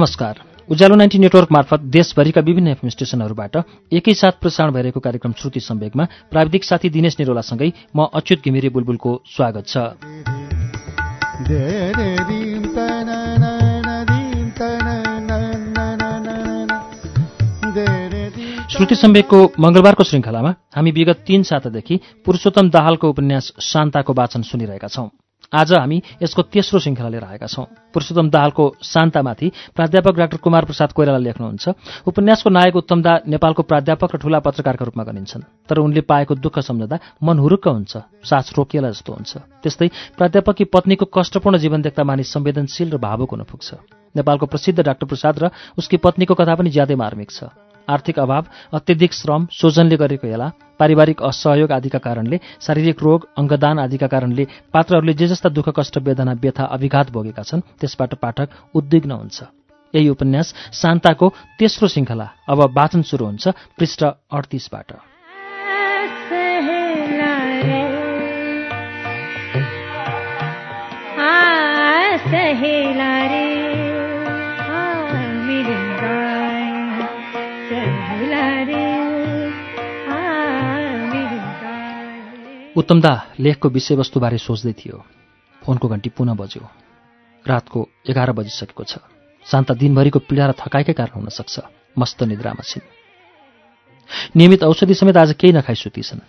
नमस्कार। उज्यालो ninety network मार्फत देशभरिका विभिन्न एफएम स्टेशनहरूबाट एकैसाथ प्रसारण भइरहेको कार्यक्रम श्रुति सम्वेकमा प्राविधिक साथी दिनेश निरोलासँगै म अच्युत घिमिरे बुलबुलको स्वागत छ। श्रुति सम्वेकको मंगलबारको श्रृङ्खलामा हामी विगत तीन सातादेखि पुरुषोत्तम दाहालको उपन्यास शान्ताको वाचन सुनिरहेका छौं। आज हामी यसको तेस्रो श्रृङ्खला लिएर आएका छौं। पुरुषोत्तम दाहालको शान्तामाथि प्राध्यापक डाक्टर कुमार प्रसाद कोइराला लेख्नुहुन्छ। उपन्यासको नायक उत्तम दा नेपालको प्राध्यापक र ठूला पत्रकारका रूपमा गनिन्छन्। तर उनले पाएको दुःख सम्झँदा मन हुरुक्क हुन्छ सास रोकिएला जस्तो हुन्छ। त्यस्तै प्राध्यापककी पत्नीको कष्टपूर्ण जीवन देख्दा मानिस संवेदनशील र भावुक हुन पुग्छ। नेपालको प्रसिद्ध डाक्टर प्रसाद र उसकी पत्नीको कथा पनि ज्यादै मार्मिक छ। आर्थिक अभाव अत्यधिक श्रम शोजनले गरेको हेला पारिवारिक असहयोग आदिका कारणले शारीरिक रोग अङ्गदान आदिका कारणले पात्रहरूले जे जस्ता दुःख कष्ट वेदना व्यथा अभिघात भोगेका छन् त्यसबाट पाठक उद्विग्न हुन्छ। यही उपन्यास शान्ताको तेस्रो श्रृङ्खला अब वाचन सुरु हुन्छ पृष्ठ अडतिसबाट। सहेला उत्तमदा लेखको विषयवस्तुबारे सोच्दै थियो फोनको घन्टी पुनः बज्यो। रातको एघार बजिसकेको छ। शान्ता दिनभरिको पीडा र थकाइकै कारण हुन सक्छ। मस्त निद्रामा छिन्। नियमित औषधि समेत आज केही नखाइ सुतिछन्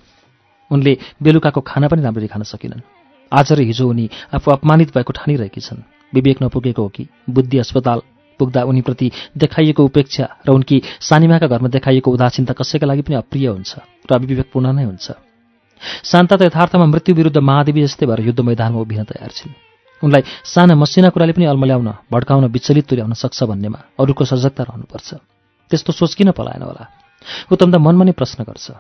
उनले बेलुकाको खाना पनि राम्ररी खान सकिनन्। आज र हिजो उनी आफू अपमानित भएको ठानिरहेकी छन्। विवेक नपुगेको हो कि बुद्धि अस्पताल पुग्दा उनीप्रति देखाइएको उपेक्षा र उनकी सानिमाका घरमा देखाइएको उदासीनता कसैका लागि पनि अप्रिय हुन्छ र अभिवेकपूर्ण नै हुन्छ। शान्ता त यथार्थमा मृत्यु विरुद्ध महादेवी जस्तै भएर युद्ध मैदानमा उभिन तयार छिन्। उनलाई साना मसिना कुराले पनि अल्मल्याउन भड्काउन विचलित तुल्याउन सक्छ भन्नेमा अरूको सजगता रहनुपर्छ। त्यस्तो सोच किन पलाएन होला? उत्तमदा मनमा नै प्रश्न गर्छ।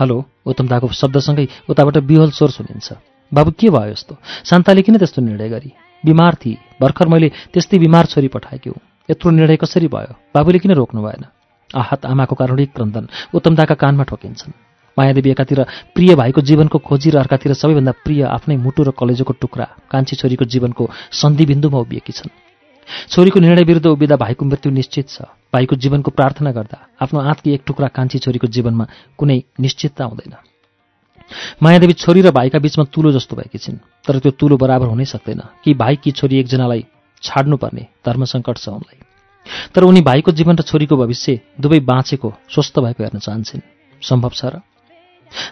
हेलो उत्तमदाको शब्दसँगै उताबाट बिहोल स्वर सुनिन्छ। बाबु के भयो यस्तो? शान्ताले किन त्यस्तो निर्णय गरी? बिमार थिए। भर्खर मैले त्यस्तै बिमार छोरी पठाएकी यत्रो निर्णय कसरी भयो? बाबुले किन रोक्नु भएन? आहत आमाको कारुणिक क्रन्दन। उत्तमदाका कानमा ठोकिन्छन्। मायादेवी एकातिर प्रिय भाइको जीवनको खोजी र अर्कातिर सबैभन्दा प्रिय आफ्नै मुटु र कलेजोको टुक्रा कान्छी छोरीको जीवनको सन्धिबिन्दुमा उभिएकी छन्। छोरीको निर्णय विरुद्ध उभिँदा भाइको मृत्यु निश्चित छ। भाइको जीवनको प्रार्थना गर्दा आफ्नो आँतकी एक टुक्रा कान्छी छोरीको जीवनमा कुनै निश्चितता हुँदैन। मायादेवी छोरी र भाइका बीचमा तुलो जस्तो भएकी छिन् तर त्यो तुलो बराबर हुनै सक्दैन कि भाइ कि छोरी एकजनालाई छाड्नुपर्ने धर्मसङ्कट छ उनलाई। तर उनी भाइको जीवन र छोरीको भविष्य दुवै बाँचेको स्वस्थ भएको हेर्न चाहन्छन्। सम्भव छ र?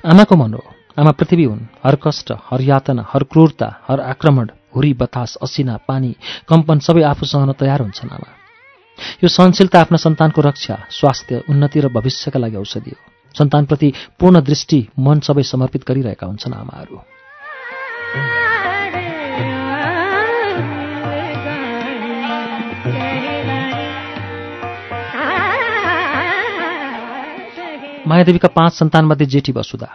आमाको मन हो आमा पृथ्वी हुन् हर कष्ट हर यातना हर क्रूरता हर आक्रमण हुरी बतास असिना पानी कम्पन सबै आफू सहन तयार हुन्छन् आमा। यो सहनशीलता आफ्ना सन्तानको रक्षा स्वास्थ्य उन्नति र भविष्यका लागि औषधि हो। सन्तानप्रति पूर्ण दृष्टि मन सबै समर्पित गरिरहेका हुन्छन् आमाहरू। मायादेवीका पाँच सन्तानमध्ये जेठी वसुधा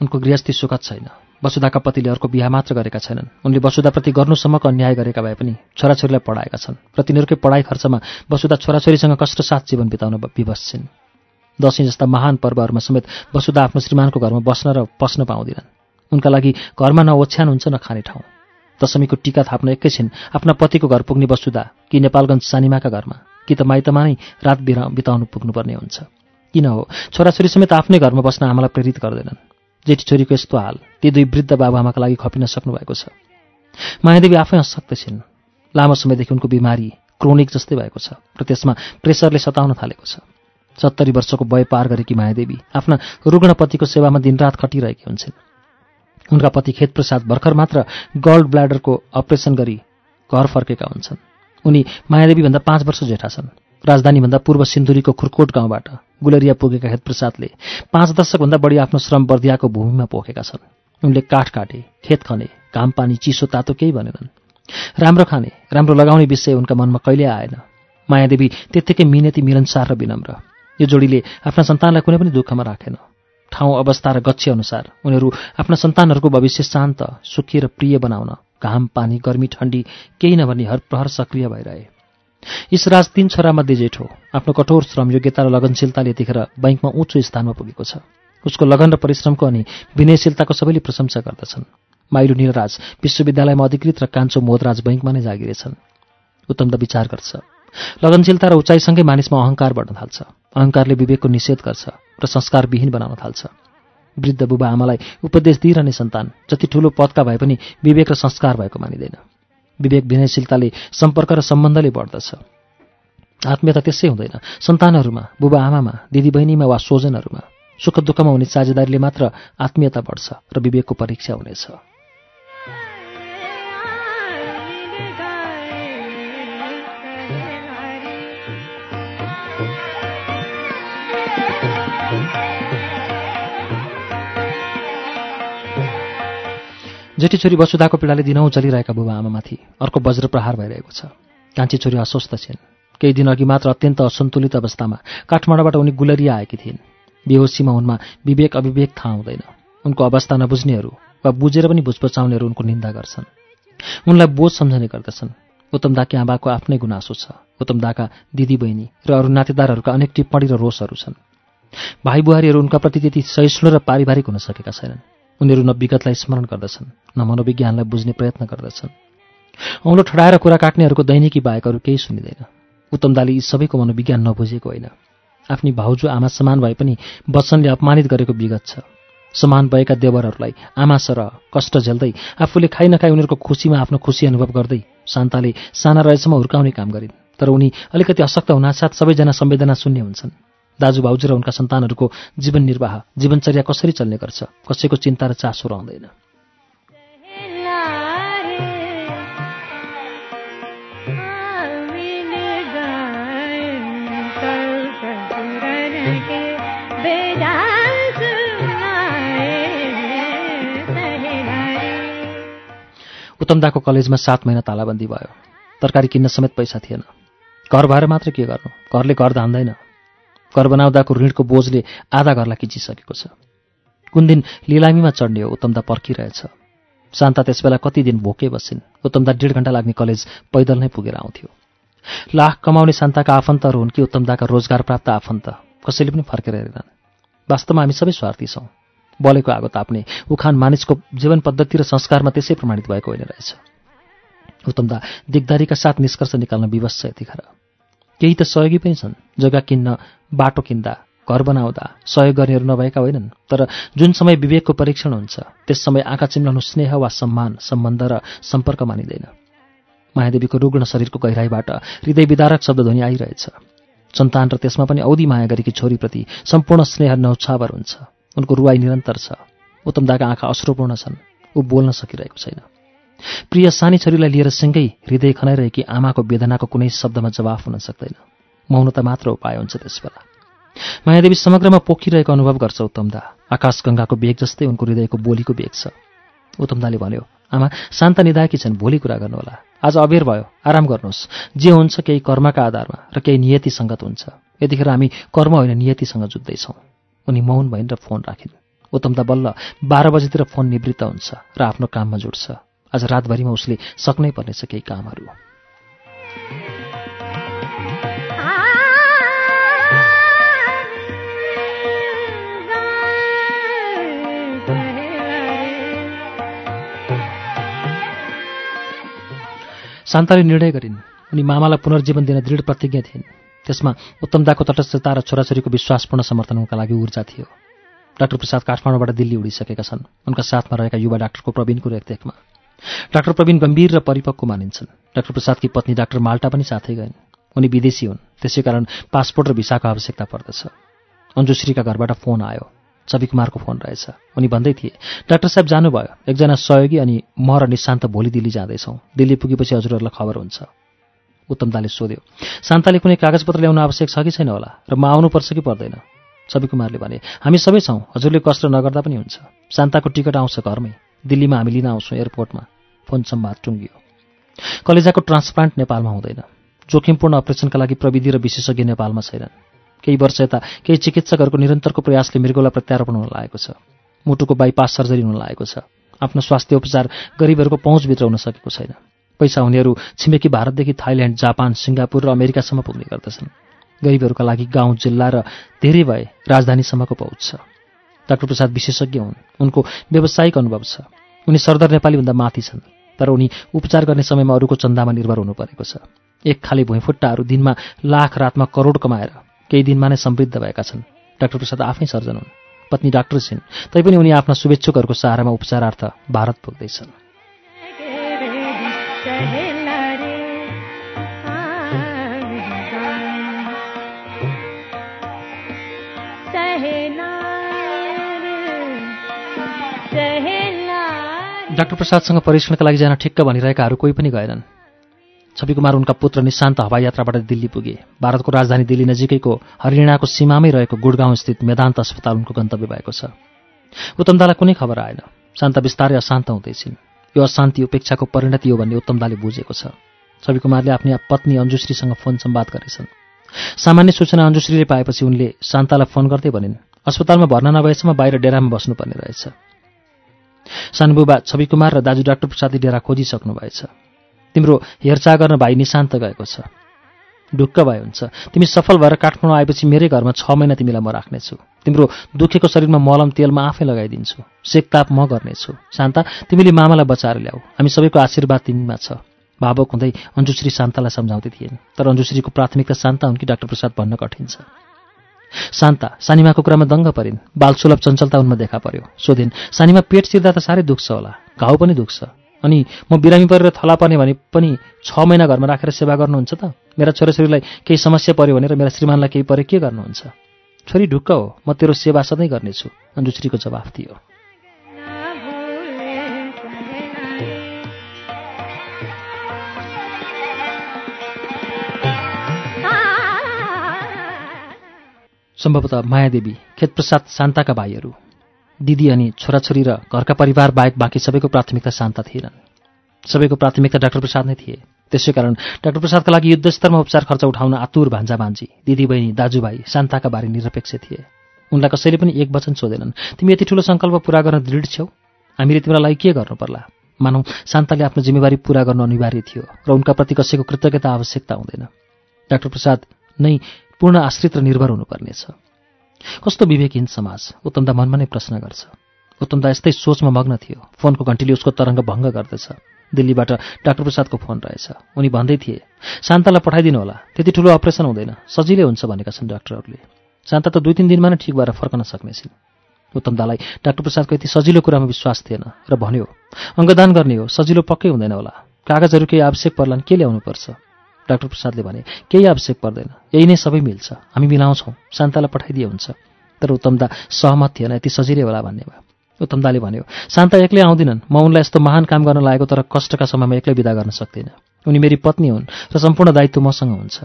उनको गृहस्थी सुखद छैन। वसुधाका पतिले अर्को बिहा मात्र गरेका छैनन्। उनले वसुधाप्रति गर्नुसम्मको अन्याय गरेका भए पनि छोराछोरीलाई पढाएका छन्। र तिनीहरूकै पढाइ खर्चमा वसुधा छोराछोरीसँग कष्टसाथ जीवन बिताउन विवश छिन् दसैँ जस्ता महान पर्वहरूमा समेत वसुधा आफ्नो श्रीमानको घरमा बस्न र पस्न पाउँदिनन्। उनका लागि घरमा न ओछ्यान हुन्छ न खाने ठाउँ। दशमीको टिका थाप्न एकैछिन आफ्ना पतिको घर पुग्ने वसुधा कि नेपालगञ्ज सानिमाका घरमा कि त माइतमा नै रात बिताउनु पुग्नुपर्ने हुन्छ। किन हो? छोराछोरी समेत आफ्नै घरमा बस्न आमालाई प्रेरित गर्दैनन्। जेठी छोरीको यस्तो हाल ती दुई वृद्ध बाबुआमाका लागि खपिन सक्नु भएको छ। मायादेवी आफै अशक्त छिन्। लामो समयदेखि उनको बिमारी क्रोनिक जस्तै भएको छ र त्यसमा प्रेसरले सताउन थालेको छ। सत्तरी वर्षको वय पार गरेकी मायादेवी आफ्ना रुग्ण पतिको सेवामा दिनरात खटिरहेकी हुन्छन्। उनका पति खेतप्रसाद भर्खर मात्र गल्ड ब्ल्याडरको अपरेसन गरी घर फर्केका हुन्छन्। उनी मायादेवीभन्दा पाँच वर्ष जेठा छन्। राजधानीभन्दा पूर्व सिन्धुरीको खुर्कोट गाउँबाट गुलेरिया पुगेका हेतप्रसादले पाँच दशकभन्दा बढी आफ्नो श्रम बर्दियाको भूमिमा पोखेका छन्। उनले काठ काटे खेत खने घाम पानी चिसो तातो केही भनेनन्। राम्रो खाने राम्रो लगाउने विषय उनका मनमा कहिले आएन। मायादेवी त्यत्तिकै मिनेती मिलनसार र विनम्र। यो जोडीले आफ्ना सन्तानलाई कुनै पनि दुःखमा राखेन। ठाउँ अवस्था र गच्छे अनुसार उनीहरू आफ्ना सन्तानहरूको भविष्य शान्त सुखी र प्रिय बनाउन घाम पानी गर्मी ठण्डी केही नभनी हर प्रहर सक्रिय भइरहे। इसराज तीन छोरामध्ये जेठो आफ्नो कठोर श्रम योग्यता र लगनशीलताले यतिखेर बैङ्कमा उच्च स्थानमा पुगेको छ। उसको लगन र परिश्रमको अनि विनयशीलताको सबैले प्रशंसा गर्दछन्। माइलो निलराज विश्वविद्यालयमा अधिकृत र कान्छो मोदराज बैङ्कमा नै जागिरेछन्। उत्तम त विचार गर्छ। लगनशीलता र उचाइसँगै मानिसमा अहङ्कार बढ्न थाल्छ। अहङ्कारले विवेकको निषेध गर्छ र संस्कारविहीन बनाउन थाल्छ। वृद्ध बुबा आमालाई उपदेश दिइरहने सन्तान जति ठूलो पदका भए पनि विवेक र संस्कार भएको मानिँदैन। विवेक विनयशीलताले सम्पर्क र सम्बन्धले बढ्दछ। आत्मीयता त्यसै हुँदैन। सन्तानहरूमा बुबा आमामा दिदीबहिनीमा वा स्वजनहरूमा सुख दुःखमा हुने साझेदारीले मात्र आत्मीयता बढ्छ र विवेकको परीक्षा हुनेछ। जेठी छोरी वसुधाको पीडाले दिनौँ चलिरहेका बुबा आमामाथि अर्को वज्र प्रहार भइरहेको छ। कान्छी छोरी अस्वस्थ छिन्। केही दिन अघि मात्र अत्यन्त असन्तुलित अवस्थामा काठमाडौँबाट उनी गुलरिया आएकी थिइन्। बेहोसीमा उनमा विवेक अविवेक थाहा हुँदैन। उनको अवस्था नबुझ्नेहरू वा बुझेर पनि बुझपचाउनेहरू उनको निन्दा गर्छन्। उनलाई बोझ सम्झने गर्दछन्। उत्तम दाकी आमाको आफ्नै गुनासो छ। उत्तम दाका दिदी बहिनी र अरू नातेदारहरूका अनेक टिप्पणी र रोषहरू छन्। भाइ बुहारीहरू उनका प्रति त्यति सहिष्णु र पारिवारिक हुन सकेका छैनन्। उनीहरू न विगतलाई स्मरण गर्दछन् न मनोविज्ञानलाई बुझ्ने प्रयत्न गर्दछन्। औँलो ठडाएर कुरा काट्नेहरूको दैनिकी बाहेकहरू केही सुनिँदैन। उत्तम दाले यी सबैको मनोविज्ञान नबुझेको होइन। आफ्नी भाउजू आमा समान भए पनि वचनले अपमानित गरेको विगत छ। समान भएका देवरहरूलाई आमा सरह कष्ट झेल्दै आफूले खाइ नखाइ उनीहरूको खुसीमा आफ्नो खुसी अनुभव गर्दै शान्ताले साना रहेछमा हुर्काउने काम गरिन्। तर उनी अलिकति अशक्त हुनासाथ सबैजना संवेदना शून्य हुन्छन्। दाजु भाउजू र उनका सन्तानहरूको जीवन निर्वाह जीवनचर्या कसरी चल्ने गर्छ? कसैको चिन्ता र चासो रहँदैन। उत्तमदाको कलेजमा सात महिना तालाबन्दी भयो। तरकारी किन्न समेत पैसा थिएन। घर भएर मात्र के गर्नु? घरले घर धान्दैन। घर बनाउँदाको ऋणको बोझले आधा घरलाई किचिसकेको छ। कुन दिन लिलामीमा चढ्ने हो उत्तमदा पर्खिरहेछ। शान्ता त्यसबेला कति दिन भोके बसिन् उत्तमदा डेढ घन्टा लाग्ने कलेज पैदल नै पुगेर आउँथ्यो। लाख कमाउने शान्ताका आफन्तहरू हुन् कि उत्तमदाका रोजगार प्राप्त आफन्त कसैले पनि फर्केर हेरेनन्। वास्तवमा हामी सबै स्वार्थी छौँ। बलेको आगो ताप्ने उखान मानिसको जीवन पद्धति र संस्कारमा त्यसै प्रमाणित भएको होइन रहेछ। उत्तमदा दिगदारीका साथ निष्कर्ष निकाल्न विवश छ यतिखेर। केही त सहयोगी पनि छन्। जग्गा किन्न बाटो किन्दा घर बनाउँदा सहयोग गर्नेहरू नभएका होइनन्। तर जुन समय विवेकको परीक्षण हुन्छ त्यस समय आँखा चिम्लाउनु स्नेह वा सम्मान सम्बन्ध र सम्पर्क मानिँदैन। मायादेवीको रुग्ण शरीरको गहिराईबाट हृदय विदारक शब्दध्वनि आइरहेछ। सन्तान र त्यसमा पनि औधी माया गरेकी छोरीप्रति सम्पूर्ण स्नेह नौछावर हुन्छ। उनको रुवाई निरन्तर छ। उत्तमदाका आँखा अश्रुपूर्ण छन्। ऊ बोल्न सकिरहेको छैन। प्रिय सानी छोरीलाई लिएर सिँगै हृदय खनाइरहेकी आमाको वेदनाको कुनै शब्दमा जवाफ हुन सक्दैन। मौनता मात्र उपाय हुन्छ त्यसबेला। मायादेवी समग्रमा पोखिरहेको अनुभव गर्छ उत्तमदा। आकाश गङ्गाको बेग जस्तै उनको हृदयको बोलीको बेग छ। उत्तमदाले भन्यो आमा शान्त निधाएकी छन् भोलि कुरा गर्नुहोला। आज अबेर भयो आराम गर्नुहोस्। जे हुन्छ केही कर्मका आधारमा र केही नियति सङ्गत हुन्छ। यतिखेर हामी कर्म होइन नियतिसँग जुत्दैछौँ। उनी मौन भइन् र फोन राखिन्। उत्तमदा बल्ल बाह्र बजीतिर फोन निवृत्त हुन्छ र आफ्नो काममा जुट्छ। आज रातभरिमा उसले सक्नै पर्नेछ केही कामहरू। शान्ताले निर्णय गरिन् उनी मामालाई पुनर्जीवन दिन दृढ प्रतिज्ञा थिइन्। त्यसमा उत्तमदाको तटस्थता र छोराछोरीको विश्वासपूर्ण समर्थन उनका लागि ऊर्जा थियो। डाक्टर प्रसाद काठमाडौँबाट दिल्ली उडिसकेका छन्। उनका साथमा रहेका युवा डाक्टरको प्रवीणको रेखदेखमा। डाक्टर प्रवीण गम्भीर र परिपक्व मानिन्छन्। डाक्टर प्रसादकी पत्नी डाक्टर माल्टा पनि साथै गइन्। उनी विदेशी हुन्। त्यसै कारण पासपोर्ट र भिसाको आवश्यकता पर्दछ। अन्जुश्रीका घरबाट फोन आयो। छवि कुमारको फोन रहेछ। उनी भन्दै थिए डाक्टर साहब जानुभयो। एकजना सहयोगी अनि म र निशान्त भोलि दिल्ली जाँदैछौँ। दिल्ली पुगेपछि हजुरहरूलाई खबर हुन्छ उत्तमदाले सोध्यो शान्ताले कुनै कागजपत्र ल्याउन आवश्यक छ कि छैन होला? र म आउनुपर्छ कि पर्दैन छवि कुमारले भने हामी सबै छौँ। हजुरले कष्ट नगर्दा पनि हुन्छ। शान्ताको टिकट आउँछ घरमै। दिल्लीमा हामी लिन आउँछौँ एयरपोर्टमा फोन सम्वाद टुङ्गियो। कलेजाको ट्रान्सप्लान्ट नेपालमा हुँदैन। जोखिमपूर्ण अपरेसनका लागि प्रविधि र विशेषज्ञ नेपालमा छैनन्। केही वर्ष यता केही चिकित्सकहरूको निरन्तरको प्रयासले मृगोलाई प्रत्यारोपण हुन लागेको छ। मुटुको बाइपास सर्जरी हुन लागेको छ। आफ्नो स्वास्थ्य उपचार गरिबहरूको पहुँचभित्र हुन सकेको छैन। पैसा हुनेहरू छिमेकी भारतदेखि थाइल्यान्ड जापान सिङ्गापुर र अमेरिकासम्म पुग्ने गर्दछन्। गरिबहरूका लागि गाउँ जिल्ला र धेरै भए राजधानीसम्मको पहुँच छ। डाक्टर प्रसाद विशेषज्ञ हुन्। उनको व्यावसायिक अनुभव छ। उनी सरदर नेपालीभन्दा माथि छन् तर उनी उपचार गर्ने समयमा अरूको चन्दामा निर्भर हुनु परेको छ। एक खाली भुइँफुट्टाहरू दिनमा लाख रातमा करोड कमाएर केही दिनमा नै समृद्ध भएका छन्। डाक्टर प्रसाद आफै सर्जन हुन्। पत्नी डाक्टर छिन्। तैपनि उनी आफ्ना शुभेच्छुकहरूको सहारामा उपचारार्थ भारत पुग्दैछन्। डाक्टर प्रसादसँग परीक्षणका लागि जान ठिक्क भनिरहेकाहरू कोही पनि गएनन्। छवि कुमार उनका पुत्र निशान्त हवाई यात्राबाट दिल्ली पुगे। भारतको राजधानी दिल्ली नजिकैको हरियाणाको सीमामै रहेको गुडगाउँ स्थित मेदान्त अस्पताल उनको गन्तव्य भएको छ। उत्तमदालाई कुनै खबर आएन। शान्त बिस्तारै अशान्त हुँदैछिन्। यो अशान्ति उपेक्षाको परिणति हो भन्ने उत्तमदाले बुझेको छ। छवि कुमारले आफ्नी पत्नी अन्जुश्रीसँग फोन सम्वाद गरेछन्। सामान्य सूचना अन्जुश्रीले पाएपछि उनले शान्तालाई फोन गर्दै भनिन् अस्पतालमा भर्ना नभएसम्म बाहिर डेरामा बस्नुपर्ने रहेछ। सानुबुबा छवि कुमार र दाजु डाक्टर प्रसादले डेरा खोजिसक्नु भएछ। तिम्रो हेरचाह गर्न भाइ निशान्त गएको छ। ढुक्क भए हुन्छ। तिमी सफल भएर काठमाडौँ आएपछि मेरै घरमा छ महिना तिमीलाई म राख्नेछु। तिम्रो दुखेको शरीरमा मलम तेलमा आफै लगाइदिन्छु। सेकताप म गर्नेछु। शान्ता तिमीले मामालाई बचाएर ल्याऊ। हामी सबैको आशीर्वाद तिमीमा छ। भावक हुँदै अन्जुश्री शान्तालाई सम्झाउँदै थिएन। तर अन्जुश्रीको प्राथमिकता शान्ता हुन् कि डाक्टर प्रसाद भन्न कठिन छ। शान्ता सानीमाको कुरामा दङ्ग परिन्। बालसुलभ चञ्चलता उनमा देखा पर्यो। सोधिन् सानीमा पेट चिर्दा त साह्रै दुख्छ होला। घाउ पनि दुख्छ। अनि म बिरामी परेर थला पर्ने भने पनि छ महिना घरमा राखेर सेवा गर्नुहुन्छ त? मेरा छोराछोरीलाई केही समस्या पऱ्यो भनेर मेरा श्रीमानलाई केही परे के गर्नुहुन्छ? छोरी ढुक्क हो। म तेरो सेवा सधैँ गर्नेछु। अन्जुश्रीको जवाफ थियो सम्भवतः मायादेवी खेतप्रसाद शान्ताका भाइहरू दिदी अनि छोराछोरी र घरका परिवार बाहेक बाँकी सबैको प्राथमिकता शान्ता थिएनन्। सबैको प्राथमिकता डाक्टर प्रसाद नै थिए। त्यसै कारण डाक्टर प्रसादका लागि युद्धस्तरमा उपचार खर्च उठाउन आतुर भान्जा भान्जी दिदीबहिनी दाजुभाइ शान्ताका बारे निरपेक्ष थिए। उनलाई कसैले पनि एक वचन सोधेनन् तिमी यति ठुलो सङ्कल्प पूरा गर्न दृढ छौ? हामीले तिमीलाई के गर्नु पर्ला? मानौ शान्ताले आफ्नो जिम्मेवारी पूरा गर्नु अनिवार्य थियो र उनका प्रति कसैको कृतज्ञता आवश्यकता हुँदैन। डाक्टर प्रसाद नै पूर्ण आश्रित र निर्भर हुनुपर्नेछ। कस्तो विवेकहीन समाज? उत्तमदा मनमा नै प्रश्न गर्छ। उत्तमदा यस्तै सोचमा मग्न थियो। फोनको घन्टीले उसको तरङ्ग भङ्ग गर्दछ। दिल्लीबाट डाक्टर प्रसादको फोन रहेछ। उनी भन्दै थिए शान्तालाई पठाइदिनु होला। त्यति ठुलो अपरेसन हुँदैन। सजिलै हुन्छ भनेका छन् डाक्टरहरूले। शान्ता त दुई तिन दिनमा नै ठिक भएर फर्कन सक्नेछन्। उत्तमदालाई डाक्टर प्रसादको यति सजिलो कुरामा विश्वास थिएन र भन्यो अङ्गदान गर्ने हो। सजिलो पक्कै हुँदैन होला। कागजहरू केही आवश्यक पर्लान् के ल्याउनुपर्छ? डाक्टर प्रसादले भने केही आवश्यक पर्दैन। यही नै सबै मिल्छ। हामी मिलाउँछौँ। शान्तालाई पठाइदिए हुन्छ तर उत्तमदा सहमत थिएन यति सजिलै होला भन्ने भयो। उत्तमदाले भन्यो शान्ता एक्लै आउँदिनन्। म उनलाई यस्तो महान काम गर्न लागेको तर कष्टका समयमा एक्लै विदा गर्न सक्दिनँ। उनी मेरी पत्नी हुन् र सम्पूर्ण दायित्व मसँग हुन्छ।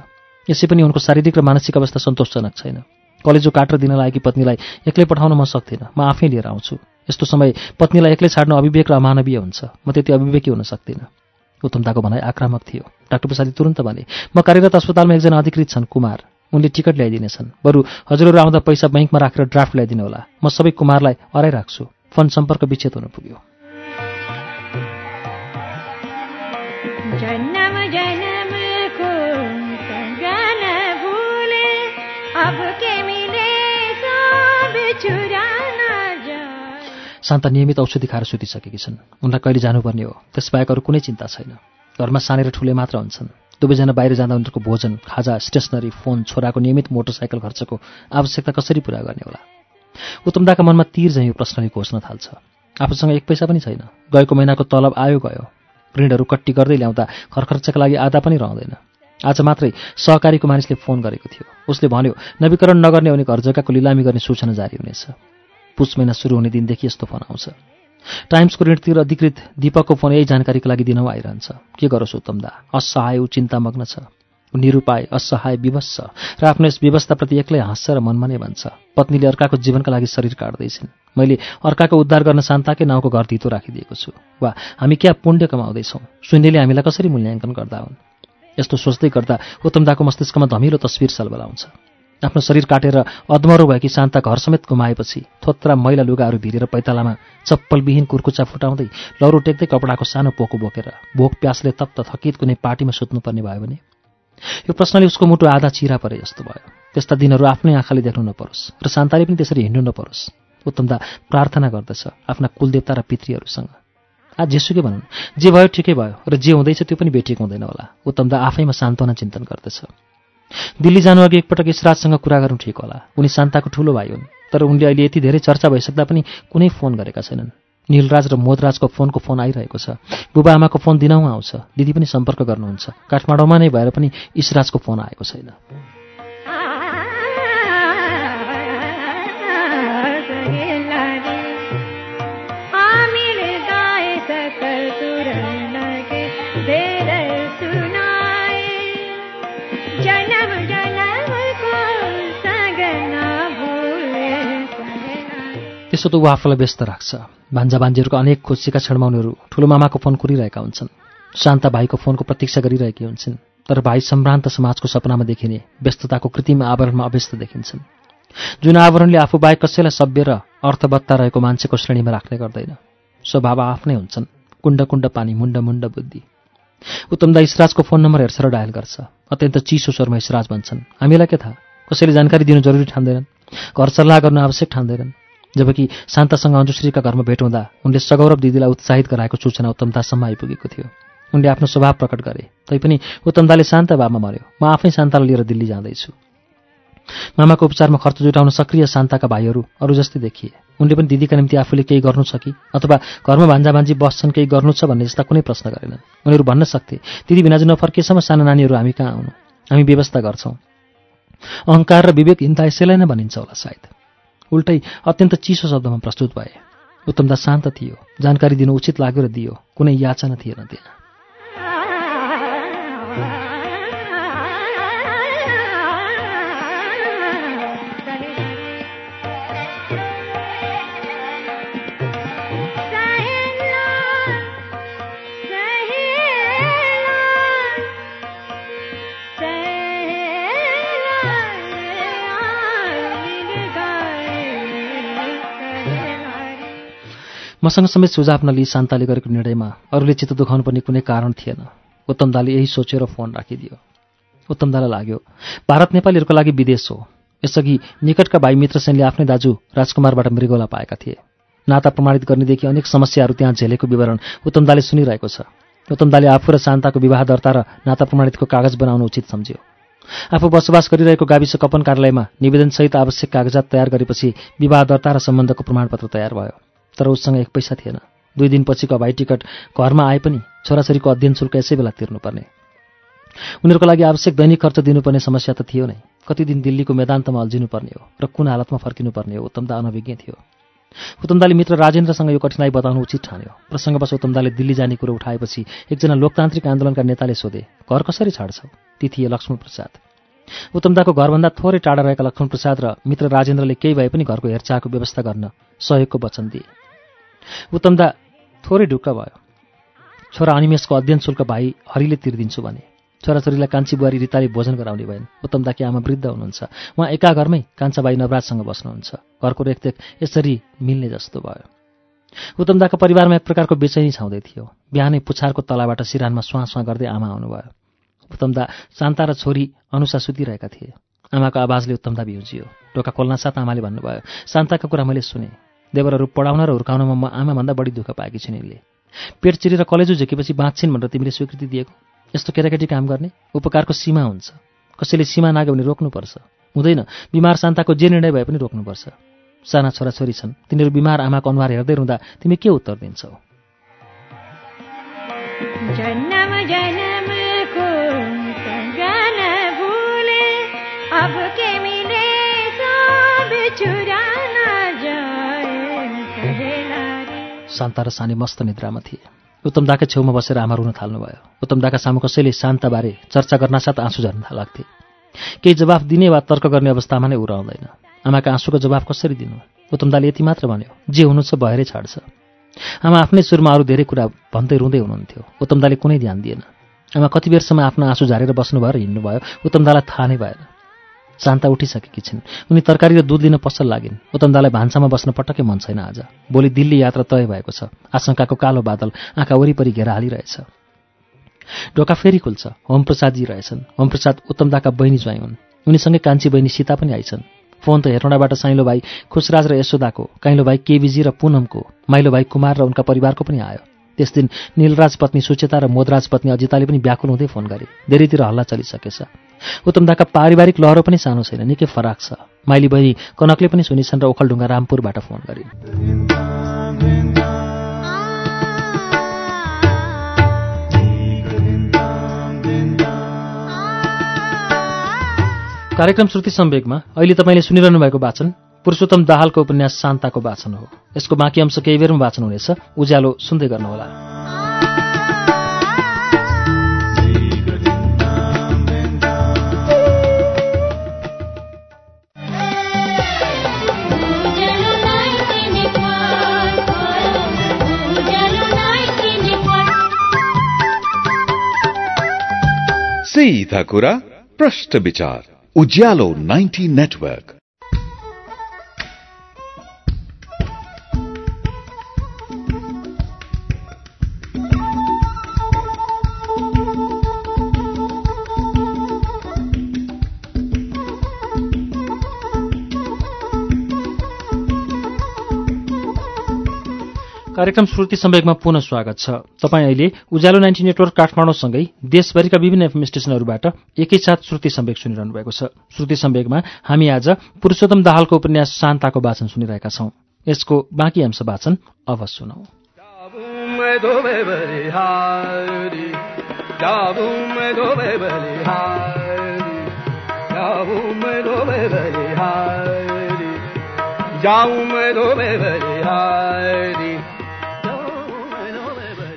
यसै पनि उनको शारीरिक र मानसिक अवस्था सन्तोषजनक छैन। कलेजो काटेर दिन लागेकी पत्नीलाई एक्लै पठाउन म सक्दिनँ। म आफै लिएर आउँछु। यस्तो समय पत्नीलाई एक्लै छाड्न अविवेक र अमानवीय हुन्छ। म त्यति अविवेकी हुन सक्दिनँ। उत्तमताको भनाइ आक्रामक थियो। डाक्टर प्रसादले तुरन्त भने म कार्यरत अस्पतालमा एकजना अधिकृत छन् कुमार। उनले टिकट ल्याइदिनेछन्। बरु हजुरहरू आउँदा पैसा बैङ्कमा राखेर ड्राफ्ट ल्याइदिनु होला म सबै कुमारलाई अराइराख्छु फोन सम्पर्क विच्छेद हुन पुग्यो। शान्ता नियमित औषधि खाएर सुतिसकेकी छन्। उनलाई कहिले जानुपर्ने हो? त्यसबाहेक अरू कुनै चिन्ता छैन। घरमा सानै र ठुले मात्र हुन्छन्। दुवैजना बाहिर जाँदा उनीहरूको भोजन खाजा स्टेसनरी फोन छोराको नियमित मोटरसाइकल खर्चको आवश्यकता कसरी पुरा गर्ने होला? उत्तमदाका मनमा तीर झैँ यो प्रश्नले घोष्न थाल्छ। आफूसँग एक पैसा पनि छैन। गएको महिनाको तलब आयो गयो। ऋणहरू कट्टी गर्दै ल्याउँदा खर्चका लागि आधा पनि रहँदैन। आज मात्रै सहकारीको मानिसले फोन गरेको थियो। उसले भन्यो नवीकरण नगर्ने भने घर जग्गाको लिलामी गर्ने सूचना जारी हुनेछ। पुस महिना सुरु हुने दिनदेखि यस्तो फोन आउँछ। टाइम्सको ऋणतिर अधिकृत दीपकको फोन यही जानकारीको लागि दिनौ आइरहन्छ। के गरोस् उत्तमदा असहाय ऊ चिन्तामग्न छ। निरुपाय असहाय विवश। छ र आफ्नो यस व्यवस्थाप्रति एक्लै हाँस्छ र मनमा नै भन्छ पत्नीले अर्काको जीवनका लागि शरीर काट्दैछन्। मैले अर्काको उद्धार गर्न शान्ताकै नाउँको घर धितो राखिदिएको छु। वा हामी क्या पुण्य कमाउँदैछौँ? शून्यले हामीलाई कसरी मूल्याङ्कन गर्दा हुन्? यस्तो सोच्दै गर्दा उत्तमदाको मस्तिष्कमा धमिलो तस्विर सलबलाउँछ। आफ्नो शरीर काटेर अधमरो भएकी शान्ता घर समेत गुमाएपछि थोत्रा मैला लुगाहरू भिरेर पैतालामा चप्पलविहीन कुर्कुचा फुटाउँदै लौरो टेक्दै कपडाको सानो पोको बोकेर भोक प्यासले तप्त थकित कुनै पार्टीमा सुत्नुपर्ने भयो भने? यो प्रश्नले उसको मुटु आधा चिरा परे जस्तो भयो। त्यस्ता दिनहरू आफ्नै आँखाले देख्नु नपरोस् र शान्ताले पनि त्यसरी हिँड्नु नपरोस्। उत्तमदा प्रार्थना गर्दछ आफ्ना कुलदेवता र पितृहरूसँग। आज जेसुकै भनौँ जे भयो ठिकै भयो र जे हुँदैछ त्यो पनि बेटिएको हुँदैन होला। उत्तमदा आफैमा सान्त्वना चिन्तन गर्दछ। दिल्ली जानु अघि एकपटक यसराजसँग कुरा गर्नु ठिक होला। उनी शान्ताको ठुलो भाइ हुन् तर उनले अहिले यति धेरै चर्चा भइसक्दा पनि कुनै फोन गरेका छैनन्। निलराज र मोदराजको फोनको फोन आइरहेको छ। बुबा आमाको फोन दिनहुँ आउँछ। दिदी पनि सम्पर्क गर्नुहुन्छ। काठमाडौँमा नै भएर पनि इसराजको फोन आएको छैन। त्यसो त ऊ आफूलाई व्यस्त राख्छ। भान्जा भान्जीहरूको अनेक खुसीका क्षणमा उनीहरू ठुलो मामाको फोन कुरिरहेका हुन्छन्। शान्ता भाइको फोनको प्रतीक्षा गरिरहेकी हुन्छन्। तर भाइ सम्भ्रान्त समाजको सपनामा देखिने व्यस्तताको कृत्रिम आवरणमा अव्यस्त देखिन्छन्। जुन आवरणले आफू बाहेक कसैलाई सभ्य र अर्थवत्ता रहेको मान्छेको श्रेणीमा राख्ने गर्दैन। स्वभाव आफ्नै हुन्छन्। कुण्ड कुण्ड पानी मुण्ड मुण्ड बुद्धि। उत्तमदा इसराजको फोन नम्बर हेर्छ र डायल गर्छ। अत्यन्त चिसो स्वरमा इसराज भन्छन्। हामीलाई के थाहा? कसैले जानकारी दिनु जरुरी ठान्दैनन्। घर सल्लाह गर्नु आवश्यक ठान्दैनन्। जबकि शान्तासँग अन्जुश्रीका घरमा भेट हुँदा उनले सगौरव दिदीलाई उत्साहित गराएको सूचना उत्तमतासम्म आइपुगेको थियो। उनले आफ्नो स्वभाव प्रकट गरे। तैपनि उत्तमताले शान्त बाबा मर्यो म आफै शान्तालाई लिएर दिल्ली जाँदैछु। मामाको उपचारमा खर्च जुटाउन सक्रिय शान्ताका भाइहरू अरू जस्तै देखिए। उनले पनि दिदीका निम्ति आफूले केही गर्नु छ कि? अथवा घरमा भान्जा भान्जी बस्छन् केही गर्नु छ भन्ने जस्ता कुनै प्रश्न गरेनन्। उनीहरू भन्न सक्थे दिदी भिनाजु नफर्केसम्म साना नानीहरू हामी कहाँ आउनु? हामी व्यवस्था गर्छौँ। अहङ्कार र विवेकहीनता यसैलाई नै भनिन्छ होला सायद। उल्टै अत्यन्त चिसो शब्दमा प्रस्तुत भए। उत्तमदा शान्त थियो। जानकारी दिनु उचित लाग्यो र दियो। कुनै याचना थिएन त्यहाँ। मसँग समेत सुझाव नलिई शान्ताले गरेको निर्णयमा अरूले चित्त दुखाउनु पर्ने कुनै कारण थिएन। उत्तम दाले यही सोचेर फोन राखिदियो। उत्तम दालाई लाग्यो भारत नेपालीहरूको लागि विदेश हो। यसअघि निकटका भाइ मित्र सेनले आफ्नै दाजु राजकुमारबाट मृगोला पाएका थिए। नाता प्रमाणित गर्नेदेखि अनेक समस्याहरू त्यहाँ झेलेको विवरण उत्तम दाले सुनिरहेको छ। उत्तम दाले आफू र शान्ताको विवाह दर्ता र नाता प्रमाणितको कागज बनाउनु उचित सम्झ्यो। आफू बसोबास गरिरहेको गाविस कपन कार्यालयमा निवेदनसहित आवश्यक कागजात तयार गरेपछि विवाह दर्ता र सम्बन्धको प्रमाणपत्र तयार भयो। तर उसँग एक पैसा थिएन। दुई दिनपछिको हवाई टिकट घरमा आए पनि छोराछोरीको अध्ययन शुल्क यसै बेला तिर्नुपर्ने। उनीहरूको लागि आवश्यक दैनिक खर्च दिनुपर्ने समस्या त थियो नै। कति दिन दिल्लीको मैदान्तमा अल्झिनुपर्ने हो र कुन हालतमा फर्किनुपर्ने हो उत्तमदा अनभिज्ञ थियो। उत्तमदाले मित्र राजेन्द्रसँग यो कठिनाई बताउनु उचित ठान्यो। प्रसङ्गवश उत्तमदाले दिल्ली जाने कुरो उठाएपछि एकजना लोकतान्त्रिक आन्दोलनका नेताले सोधे घर कसरी छाड्छौ? ती थिए लक्ष्मणप्रसाद उत्तमदाको घरभन्दा थोरै टाढा रहेका लक्ष्मणप्रसाद र मित्र राजेन्द्रले केही भए पनि घरको हेरचाहको व्यवस्था गर्न सहयोगको वचन दिए। उत्तमदा थोरै ढुक्क भयो। छोरा अनिमेषको अध्ययन शुल्क भाइ हरिले तिर्दिन्छु भने छोराछोरीलाई कान्छी बुहारी रिताले भोजन गराउने भएन। उत्तमदाकी आमा वृद्ध हुनुहुन्छ। उहाँ एका घरमै कान्छा भाइ नवराजसँग बस्नुहुन्छ। घरको रेखदेख यसरी मिल्ने जस्तो भयो। उत्तमदाका परिवारमा एक प्रकारको बेचैनी छाउँदै थियो। बिहानै पुछारको तलाबाट सिरानमा सुहाँ सुहाँ गर्दै आमा आउनुभयो। उत्तमदा शान्ता र छोरी अनुसा सुतिरहेका थिए। आमाको आवाजले उत्तमदा भिउजियो ढोका खोल्न साथ आमाले भन्नुभयो शान्ताका कुरा मैले सुने। देवरहरू पढाउन र हुर्काउनमा म आमाभन्दा बढी दुःख पाएकी छिन् यिनले। पेट चिरेर कलेजो झेकेपछि बाँच्छिन् भनेर तिमीले स्वीकृति दिएको। यस्तो केटाकेटी काम गर्ने उपकारको सीमा हुन्छ। कसैले सीमा नाग्यो भने रोक्नुपर्छ। हुँदैन बिमार शान्ताको जे निर्णय भए पनि रोक्नुपर्छ। साना छोराछोरी छन् तिनीहरू बिमार आमाको अनुहार हेर्दै रुँदा तिमी के उत्तर दिन्छौ? शान्ता र सानी मस्त निद्रामा थिए। उत्तमदाका छेउमा बसेर आमा रुन थाल्नुभयो। उत्तमदाका सामु कसैले शान्ताबारे चर्चा गर्नासाथ आँसु झर्न लाग्थे केही जवाफ दिने वा तर्क गर्ने अवस्थामा नै उराउँदैन। आमाका आँसुको जवाफ कसरी दिनु? उत्तमदाले यति मात्र भन्यो जे हुनु छ भएरै छाड्छ। आमा आफ्नै सुरमा अरू धेरै कुरा भन्दै रुँदै हुनुहुन्थ्यो। उत्तमदाले कुनै ध्यान दिएन। आमा कति बेरसम्म आफ्नो आँसु झारेर बस्नुभयो र हिँड्नुभयो उत्तमदालाई थाहा नै भएन। शान्ता उठिसकेकी छिन्। उनी तरकारी र दुध लिन पसल लागिन्। उत्तमदालाई भान्सामा बस्न पटक्कै मन छैन आज। भोलि दिल्ली यात्रा तय भएको छ। आशंकाको कालो बादल आँखा वरिपरि घेरा हालिरहेछ ढोका फेरि खुल्छ। होमप्रसादजी रहेछन्। होमप्रसाद उत्तमदाका बहिनी ज्वाइँ हुन्। उनीसँगै कान्छी बहिनी सीता पनि आइछन्। फोन त हेटौँडाबाट साइलो भाइ खुसराज र यशोदाको काइलो भाइ केबिजी र पुनमको माइलो भाइ कुमार र उनका परिवारको पनि आयो। त्यस दिन निलराज पत्नी सुचेता र मोदराज पत्नी अजिताले पनि व्याकुल हुँदै फोन गरे। धेरैतिर हल्ला चलिसकेछ। उत्तमदाका पारिवारिक लहरो पनि सानो छैन निकै फराक छ। माइली बहिनी कनकले पनि सुनिछन् र ओखलढुङ्गा रामपुरबाट फोन गरिन्। कार्यक्रम श्रुति सम्वेकमा अहिले तपाईँले सुनिरहनु भएको वाचन पुरुषोत्तम दाहालको उपन्यास शान्ताको वाचन हो। यसको बाँकी अंश केही बेरमा वाचन हुनेछ। उज्यालो सुन्दै गर्नुहोला। सीधा कुरा प्रश्न विचार उज्यालो 90 नेटवर्क कार्यक्रम श्रुति सम्वेकमा पुनः स्वागत छ। तपाईँ अहिले उज्यालो नाइन्टी नेटवर्क काठमाडौँसँगै देशभरिका विभिन्न एफएम स्टेशनहरूबाट एकैसाथ श्रुति सम्वेक सुनिरहनु भएको छ। श्रुति सम्वेकमा हामी आज पुरुषोत्तम दाहालको उपन्यास शान्ताको वाचन सुनिरहेका छौं। यसको बाँकी अंश वाचन अब सुनौ।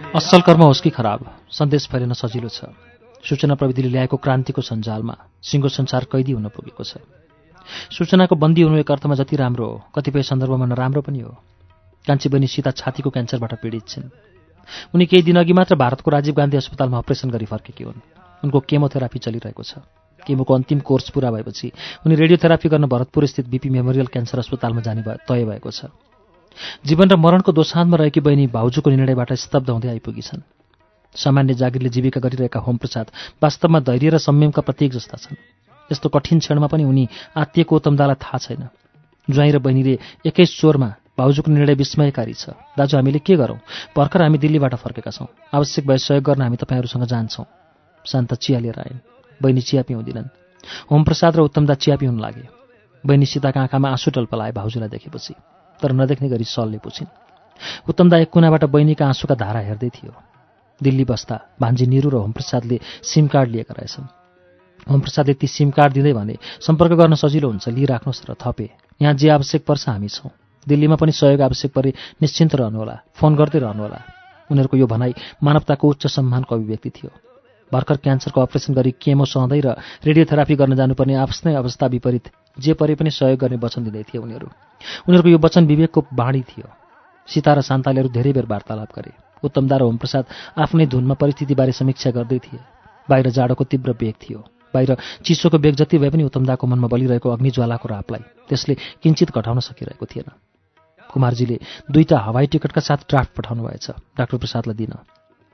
असल कर्म होस् कि खराब सन्देश फैलिन सजिलो छ। सूचना प्रविधिले ल्याएको क्रान्तिको सञ्जालमा सिङ्गो संसार कैदी हुन पुगेको छ। सूचनाको बन्दी हुनु एक अर्थमा जति राम्रो हो कतिपय सन्दर्भमा नराम्रो पनि हो। कान्छी बहिनी सीता छातीको क्यान्सरबाट पीडित छिन्। उनी केही दिनअघि मात्र भारतको राजीव गान्धी अस्पतालमा अपरेसन गरी फर्केकी हुन्। उनको केमोथेरापी चलिरहेको छ। केमोको अन्तिम कोर्स पूरा भएपछि उनी रेडियोथेरापी गर्न भरतपुर स्थित बिपी मेमोरियल क्यान्सर अस्पतालमा जाने तय भएको छ। जीवन र मरणको दोसान्धमा रहेकी बहिनी भाउजूको निर्णयबाट स्तब्ध हुँदै आइपुगी छन् सामान्य जागिरले जीविका गरिरहेका होमप्रसाद वास्तवमा धैर्य र संयमका प्रतीक जस्ता छन्। यस्तो कठिन क्षणमा पनि उनी आत्तिएको उत्तमदालाई थाहा छैन। ज्वाइँ र बहिनीले एकै स्वरमा भाउजूको निर्णय विस्मयकारी छ। दाजु हामीले के गरौँ? भर्खर हामी दिल्लीबाट फर्केका छौँ। आवश्यक भए सहयोग गर्न हामी तपाईँहरूसँग जान्छौँ। शान्त चिया लिएर आइन्। बहिनी चिया पिउँदिनन्। होमप्रसाद र उत्तमदा चिया पिउन लागे। बहिनी सीताका आँखामा आँसु टल्पलाए भाउजूलाई देखेपछि। तर नदेख्ने गरी सलले पुछिन्। उत्तमदा कुनाबाट बहिनीका आँसुका धारा हेर्दै थियो। दिल्ली बस्दा भान्जी निरु र होमप्रसादले सिम कार्ड लिएका रहेछन्। होमप्रसादले ती सिम कार्ड दिँदै भने सम्पर्क गर्न सजिलो हुन्छ लिइराख्नुहोस् र थपे। यहाँ जे आवश्यक पर्छ हामी छौँ। दिल्लीमा पनि सहयोग आवश्यक परे निश्चिन्त रहनुहोला फोन गर्दै रहनुहोला। उनीहरूको यो भनाइ मानवताको उच्च सम्मानको अभिव्यक्ति थियो। भर्खर क्यान्सरको अपरेसन गरी केमो सहँदै र रेडियोथेरापी गर्न जानुपर्ने आफ्नै अवस्था विपरीत जे परे पनि सहयोग गर्ने वचन दिँदै थिए उनीहरू। उनीहरूको यो वचन विवेकको बाणी थियो। सीता र शान्तालेहरू धेरै बेर वार्तालाप गरे। उत्तमदा र होमप्रसाद आफ्नै धुनमा परिस्थितिबारे समीक्षा गर्दै थिए। बाहिर जाडोको तीव्र बेग थियो। बाहिर चिसोको बेग जति भए पनि उत्तमदाको मनमा बलिरहेको अग्निज्वालाको रापलाई त्यसले किञ्चित घटाउन सकिरहेको थिएन। कुमारजीले दुईटा हवाई टिकटका साथ ड्राफ्ट पठाउनु भएछ। डाक्टर प्रसादलाई दिन।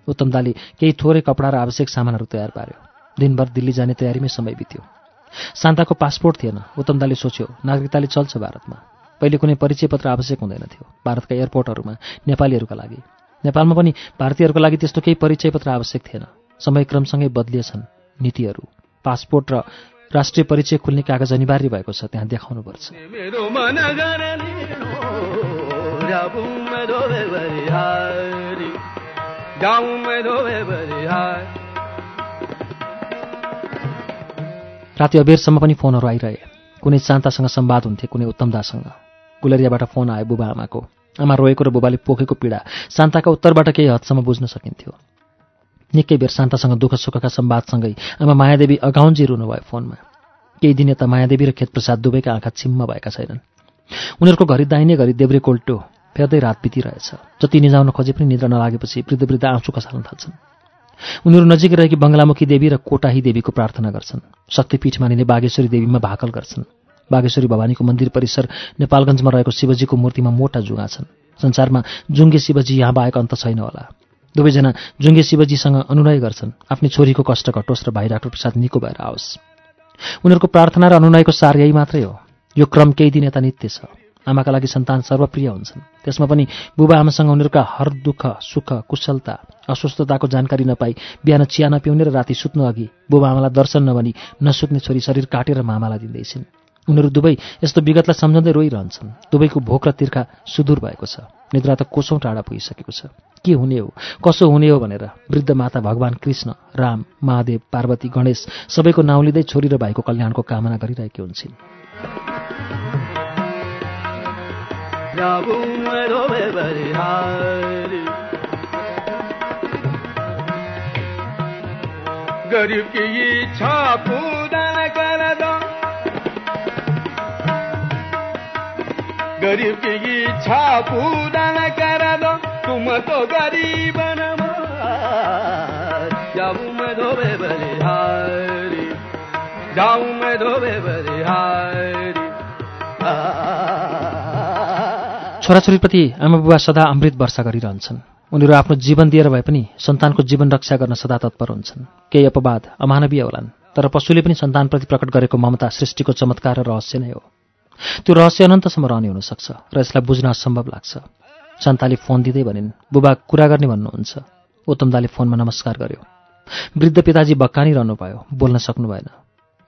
उत्तमदाले केही थोरै कपडा र आवश्यक सामानहरू तयार पार्यो। दिनभर दिल्ली जाने तयारीमै समय बित्यो। शान्ताको पासपोर्ट थिएन। उत्तमदाले सोच्यो नागरिकताले चल्छ भारतमा। पहिले कुनै परिचय पत्र आवश्यक हुँदैन थियो। भारतका एयरपोर्टहरूमा नेपालीहरूका लागि। नेपालमा पनि भारतीयहरूको लागि त्यस्तो केही परिचय पत्र आवश्यक थिएन। समय क्रमसँगै बदलिएछन् नीतिहरू। पासपोर्ट र राष्ट्रिय परिचय खुल्ने कागज अनिवार्य भएको छ त्यहाँ देखाउनुपर्छ। राति अबेरसम्म पनि फोनहरू आइरहे। कुनै शान्तासँग सम्वाद हुन्थे कुनै उत्तमदासँग। गुलरियाबाट फोन आयो बुबा आमाको आमा रोएको र बुबाले पोखेको पीडा शान्ताका उत्तरबाट केही हदसम्म बुझ्न सकिन्थ्यो। निकै बेर शान्तासँग दुःख सुखका सम्वादसँगै आमा मायादेवी अगाउन्जी रुनुभयो फोनमा। केही दिन यता मायादेवी र खेतप्रसाद दुवैका आँखा छिम्म भएका छैनन्। उनीहरूको घरि दाहिने घरि देब्रे कोल्टो फेर्दै रात बितिरहेछ। जति निजाउन खोजे पनि निद्रा नलागेपछि वृद्ध वृद्ध आँसु खसाल्न थाल्छन्। उनीहरू नजिक रहेकी बङ्गलामुखी देवी र कोटाही देवीको प्रार्थना गर्छन्। शक्तिपीठ मानिने बागेश्वरी देवीमा भाकल गर्छन्। बागेश्वरी भवानीको मन्दिर परिसर नेपालगञ्जमा रहेको शिवजीको मूर्तिमा मोटा जुगा छन्। संसारमा जुङ्गे शिवजी यहाँ बाहेक अन्त छैन होला। दुवैजना जुङ्गे शिवजीसँग अनुनय गर्छन्। आफ्नै छोरीको कष्ट घटोस् र भाइ डाक्टर प्रसाद निको भएर आओस्। उनीहरूको प्रार्थना र अनुनयको सार यही मात्रै हो। यो क्रम केही दिन यता नित्य छ। आमाका लागि सन्तान सर्वप्रिय हुन्छन्। त्यसमा पनि बुबा आमासँग उनीहरूका हर दुःख सुख कुशलता अस्वस्थताको जानकारी नपाई। बिहान चिया नपिउने र राति सुत्नु अघि बुबा आमालाई दर्शन नभनी नसुत्ने छोरी शरीर काटेर मामालाई दिँदैछिन्। उनीहरू दुवै यस्तो विगतलाई सम्झँदै रोइरहन्छन्। दुवैको भोक र तिर्खा सुदूर भएको छ। निद्रा त कोसौँ टाढा पुगिसकेको छ। के हुने हो? कसो हुने हो भनेर वृद्ध माता भगवान् कृष्ण राम महादेव पार्वती गणेश सबैको नाउँ लिँदै छोरी र भाइको कल्याणको कामना गरिरहेकी हुन्छन्। गरिब की इच्छा पूर्ण कर दो गरीब इच्छा पूर्ण कर दो तुम तो गरीब जाऊं मैं धोबे बलिहारी जाऊं मैं धोबे बलिहारी छोराछोरीप्रति आमा बुबा सदा अमृत वर्षा गरिरहन्छन्। उनीहरू आफ्नो जीवन दिएर भए पनि सन्तानको जीवन रक्षा गर्न सदा तत्पर हुन्छन्। केही अपवाद अमानवीय होलान् तर पशुले पनि सन्तानप्रति प्रकट गरेको ममता सृष्टिको चमत्कार र रहस्य नै हो। त्यो रहस्य अनन्तसम्म रहने हुनसक्छ र यसलाई बुझ्न असम्भव लाग्छ। सन्ताले फोन दिँदै भनिन् बुबा कुरा गर्ने भन्नुहुन्छ। उत्तमदाले फोनमा नमस्कार गर्यो। वृद्ध पिताजी बक्कानी रहनु भयो बोल्न सक्नु भएन।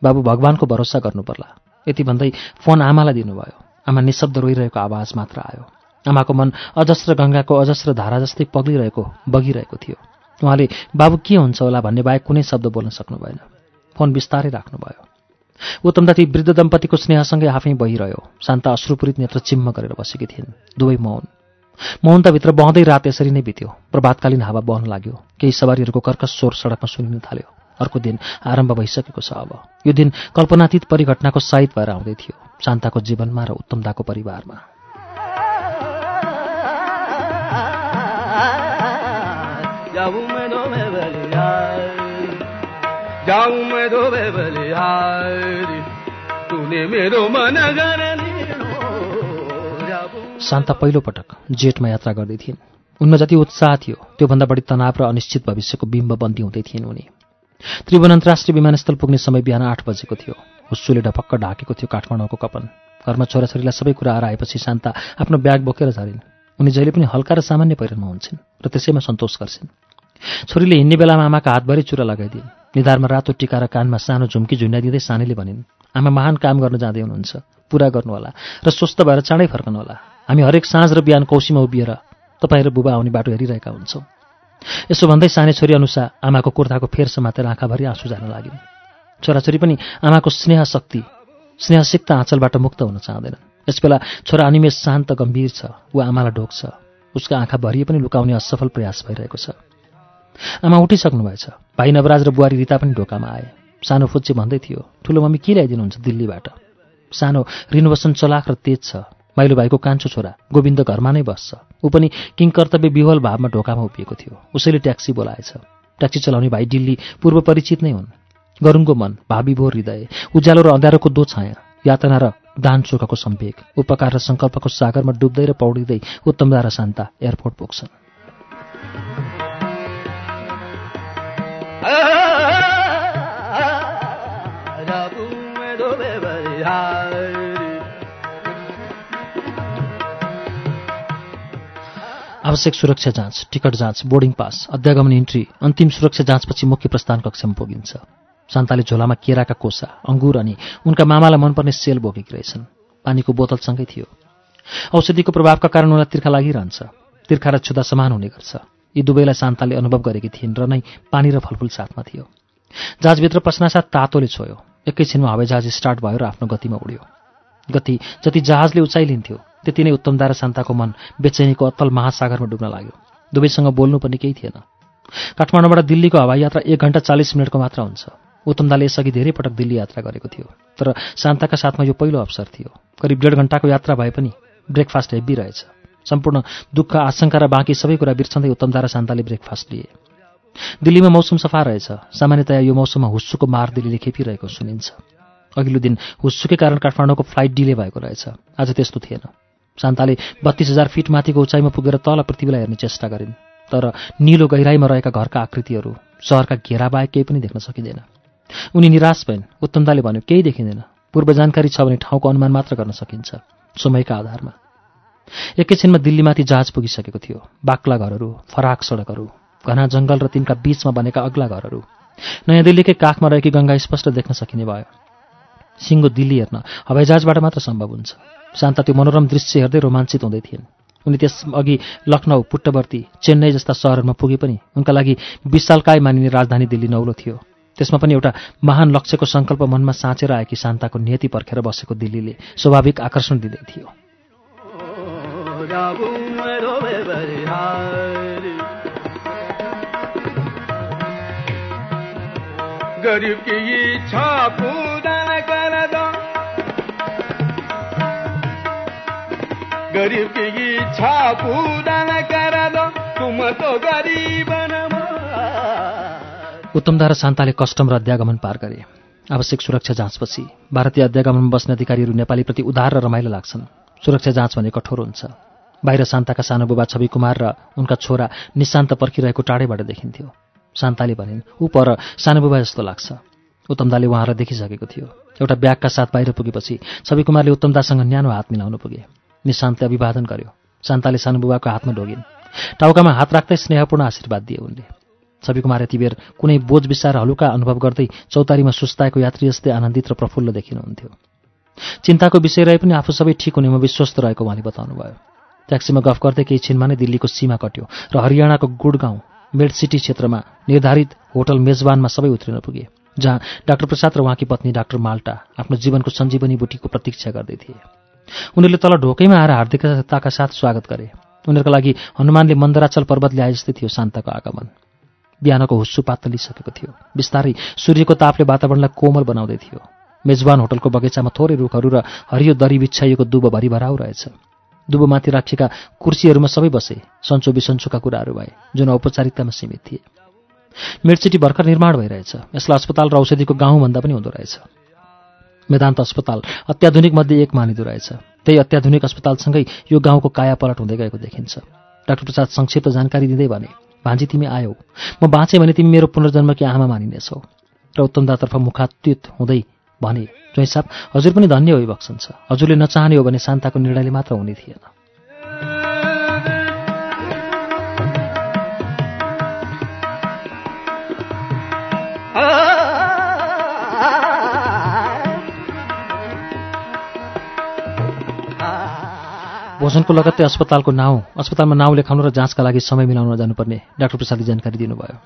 बाबु भगवान्को भरोसा गर्नु पर्ला यति भन्दै फोन आमालाई दिनुभयो। आमा निशब्द रोइरहेको आवाज मात्र आयो। आमाको मन अजस्र गङ्गाको अजस्र धारा जस्तै पग्लिरहेको बगिरहेको थियो। उहाँले बाबु के हुन्छ होला भन्ने बाहेक कुनै शब्द बोल्न सक्नु भएन। फोन बिस्तारै राख्नुभयो। उत्तमदा ती वृद्ध दम्पतिको स्नेहसँगै आफै बहिरह्यो। शान्ता अश्रुपूरित नेत्र चिम्म गरेर बसेकी थिइन्। दुवै मौन। मौनताभित्र बहँदै रात यसरी नै बित्यो। प्रभातकालीन हावा बहन लाग्यो। केही सवारीहरूको कर्कश स्वर सडकमा सुनिन थाल्यो। अर्को दिन आरम्भ भइसकेको छ अब। यो दिन कल्पनातीत परिघटनाको साहित भएर आउँदै थियो। शान्ताको जीवनमा र उत्तमदाको परिवारमा। मैं धोबे बलिहारी मेरो मन शान्ता पहिलो पटक जेटमा यात्रा गर्दै थिइन्। उनमा जति उत्साह थियो त्योभन्दा बढी तनाव र अनिश्चित भविष्यको बिम्ब बन्दी हुँदै थिइन् उनी। त्रिभुवन अन्तर्राष्ट्रिय विमानस्थल पुग्ने समय बिहान आठ बजेको थियो। हुस्सुले ढपक्क ढाकेको थियो काठमाडौँको कपन। घरमा छोराछोरीलाई सबै कुरा आएपछि शान्ता आफ्नो ब्याग बोकेर झरिन्। उनी जहिले पनि हल्का र सामान्य पहिरनमा हुन्छन् र त्यसैमा सन्तोष गर्छिन्। छोरीले हिँड्ने बेलामा आमाका हातभरि चुरा लगाइदिन्। निधारमा रातो टिका र कानमा सानो झुम्की झुन्डाइदिँदै सानीले भनिन् आमा महान काम गर्न जाँदै हुनुहुन्छ पुरा गर्नुहोला र स्वस्थ भएर चाँडै फर्कनुहोला। हामी हरेक साँझ र बिहान कौशीमा उभिएर तपाईँ र बुबा आउने बाटो हेरिरहेका हुन्छौँ। यसो भन्दै सानै छोरी अनुसार आमाको कुर्ताको फेर समातेर आँखाभरि आँसु जान लागिन्। छोराछोरी पनि आमाको स्नेह शक्ति स्नेहसिक्त आँचलबाट मुक्त हुन चाहँदैनन्। यसबेला छोरा अनिमेष शान्त गम्भीर छ ऊ आमालाई ढोक्छ उसको आँखा भरिए पनि लुकाउने असफल प्रयास भइरहेको छ। आमा उठिसक्नु भएछ। भाइ नवराज र बुहारी रिता पनि ढोकामा आए। सानो फुच्ची भन्दै थियो ठुलो मम्मी के ल्याइदिनुहुन्छ दिल्लीबाट? सानो रिनोभेसन चलाक र तेज छ। माइलो भाइको कान्छो छोरा गोविन्द घरमा नै बस्छ। ऊ पनि किङ कर्तव्य विवल भावमा ढोकामा उभिएको थियो। उसैले ट्याक्सी बोलाएछ। ट्याक्सी चलाउने भाइ दिल्ली पूर्व परिचित नै हुन्। गरुङको मन भाविभोर हृदय उज्यालो र अँध्यारोको दो छाया यातना र दान सुखको सम्वेक उपकार र सङ्कल्पको सागरमा डुब्दै र पौडिँदै उत्तमदा शान्ता एयरपोर्ट पुग्छन्। आवश्यक सुरक्षा जाँच टिकट जाँच बोर्डिङ पास अध्यागमन इन्ट्री अन्तिम सुरक्षा जाँचपछि मुख्य प्रस्थान कक्षमा पुगिन्छ शान्ताले झोलामा केराका कोसा अङ्गुर अनि उनका मामालाई मनपर्ने सेल बोकेकी रहेछन्। पानीको बोतलसँगै थियो। औषधिको प्रभावका कारण उनलाई तिर्खा लागिरहन्छ। तिर्खा र छुदा समान हुने गर्छ। यी दुवैलाई शान्ताले अनुभव गरेकी थिइन् र नै पानी र फलफुल साथमा थियो। जहाजभित्र पस्नासाथ तातोले छोयो। एकैछिनमा हवाईजहाज स्टार्ट भयो र आफ्नो गतिमा उड्यो। गति जति जहाजले उचाइ लिन्थ्यो त्यति नै उत्तमदा र शान्ताको मन बेचैनीको अत्तल महासागरमा डुब्न लाग्यो। दुवैसँग बोल्नु पनि केही थिएन। काठमाडौँबाट दिल्लीको हवाई यात्रा एक घन्टा चालिस मिनटको मात्र हुन्छ। उत्तमदाले यसअघि धेरै पटक दिल्ली यात्रा गरेको थियो। तर शान्ताका साथमा यो पहिलो अवसर थियो। करिब डेढ घन्टाको यात्रा भए पनि ब्रेकफास्ट हेभी रहेछ। सम्पूर्ण दुःख आशंका र बाँकी सबै कुरा बिर्सँदै उत्तमदा र शान्ताले ब्रेकफास्ट लिए। दिल्लीमा मौसम सफा रहेछ। सामान्यतया यो मौसममा हुस्सुको मार दिल्लीले खेपिरहेको सुनिन्छ। अघिल्लो दिन हुस्सुकै कारण काठमाडौँको फ्लाइट डिले भएको रहेछ। आज त्यस्तो थिएन। शान्ताले बत्तीस हजार फिट माथिको उचाइमा पुगेर तल पृथ्वीलाई हेर्ने चेष्टा गरिन्। तर निलो गहिराईमा रहेका घरका आकृतिहरू सहरका घेरा बाहेक केही पनि देख्न सकिँदैन। उनी निराश भइन्। उत्तमदाले भन्यो केही देखिँदैन। पूर्व जानकारी छ भने ठाउँको अनुमान मात्र गर्न सकिन्छ। समयका आधारमा। एकैछिनमा दिल्लीमाथि जहाज पुगिसकेको थियो। बाक्ला घरहरू फराक सडकहरू घना जङ्गल र तिनका बीचमा बनेका अग्ला घरहरू। नयाँ दिल्लीकै काखमा रहेकी गङ्गा स्पष्ट देख्न सकिने भयो। सिङ्गो दिल्ली हेर्न हवाईजहाजबाट मात्र सम्भव हुन्छ। शान्ता त्यो मनोरम दृश्य हेर्दै रोमाञ्चित हुँदै थिइन्। उनी त्यसअघि लखनऊ पुट्टवर्ती चेन्नई जस्ता सहरहरूमा पुगे पनि उनका लागि विशालकाय मानिने राजधानी दिल्ली नौलो थियो। त्यसमा पनि एउटा महान लक्ष्यको सङ्कल्प मनमा साँचेर आएकी शान्ताको नियति पर्खेर बसेको दिल्लीले स्वाभाविक आकर्षण दिँदै थियो। गरीब की इच्छा पूर्ण कर इच्छा पूर्ण कर तुम तो गरीब शान्ताले कस्टम र अध्यागमन पार गरे। आवश्यक सुरक्षा जाँचपछि भारतीय अध्यागमनमा बस्ने अधिकारीहरू नेपालीप्रति उदार र रमाइलो लाग्छन्। सुरक्षा जाँच भने कठोर हुन्छ। बाहिर शान्ताका सानो बुबा छवि कुमार र उनका छोरा निशान्त पर्खिरहेको टाढैबाट देखिन्थ्यो। शान्ताले भनिन् ऊ पर सानो बुबा जस्तो लाग्छ। उत्तमदाले उहाँलाई देखिसकेको थियो। एउटा ब्यागका साथ बाहिर पुगेपछि छवि कुमारले उत्तमदासँग न्यानो हात मिलाउनु पुगे। निशान्तले अभिवादन गर्यो। शान्ताले सानो बुबाको हातमा ढोगिन्। टाउकामा हात राख्दै स्नेहपूर्ण आशीर्वाद दिए उनले। छवि कुमार यति बेर कुनै बोझ विचार हलुका अनुभव गर्दै चौतारीमा सुस्ताएको यात्री जस्तै आनन्दित र प्रफुल्ल देखिनुहुन्थ्यो। चिन्ताको विषय रहे पनि आफू सबै ठिक हुनेमा विश्वस्त रहेको उहाँले बताउनुभयो। ट्याक्सीमा गफ गर्दै केही छिनमा नै दिल्लीको सीमा कट्यो र हरियाणाको गुडगाउँ मेड सिटी क्षेत्रमा निर्धारित होटल मेजबानमा सबै उत्रिन पुगे जहाँ डाक्टर प्रसाद र उहाँकी पत्नी डाक्टर माल्टा आफ्नो जीवनको सञ्जीवनी बुटीको प्रतीक्षा गर्दै थिए। उनीहरूले तल ढोकैमा आएर हार्दिकताका साथ स्वागत गरे। उनीहरूका लागि हनुमानले मन्दराचल पर्वत ल्याए जस्तै थियो शान्तको आगमन। बिहानको हुस्सु पात लिइसकेको थियो। बिस्तारै सूर्यको तापले वातावरणलाई कोमल बनाउँदै थियो। मेजबान होटलको बगैँचामा थोरै रुखहरू र हरियो दरी बिछ्याइएको दुबो भरिभराउ रहेछ। दुबोमाथि राखिएका कुर्सीहरूमा सबै बसे। सन्चो बिसन्चोका कुराहरू भए जुन औपचारिकतामा सीमित थिए। मिर्चिटी भर्खर निर्माण भइरहेछ। यसलाई अस्पताल र औषधिको गाउँभन्दा पनि हुँदो रहेछ। वेदान्त अस्पताल अत्याधुनिक मध्ये एक मानिदो रहेछ। त्यही अत्याधुनिक अस्पतालसँगै यो गाउँको कायापलट हुँदै गएको देखिन्छ। डाक्टर प्रसाद संक्षिप्त जानकारी दिँदै भने भान्जी तिमी आयौ। म बाँचेँ भने तिमी मेरो पुनर्जन्मकी आमा मानिनेछौ। र उत्तमदातर्फ मुखातीत हुँदै भने जोइसाब हजुर पनि धन्य हो बक्सन्छ हजुरले नचाहने हो भने शान्ताको निर्णयले मात्र हुने थिएन। भोजनको लगत्तै अस्पतालको नाउँ अस्पतालमा नाउँ लेखाउनु र जाँचका लागि समय मिलाउन जानुपर्ने डाक्टर प्रसादले जानकारी दिनुभयो।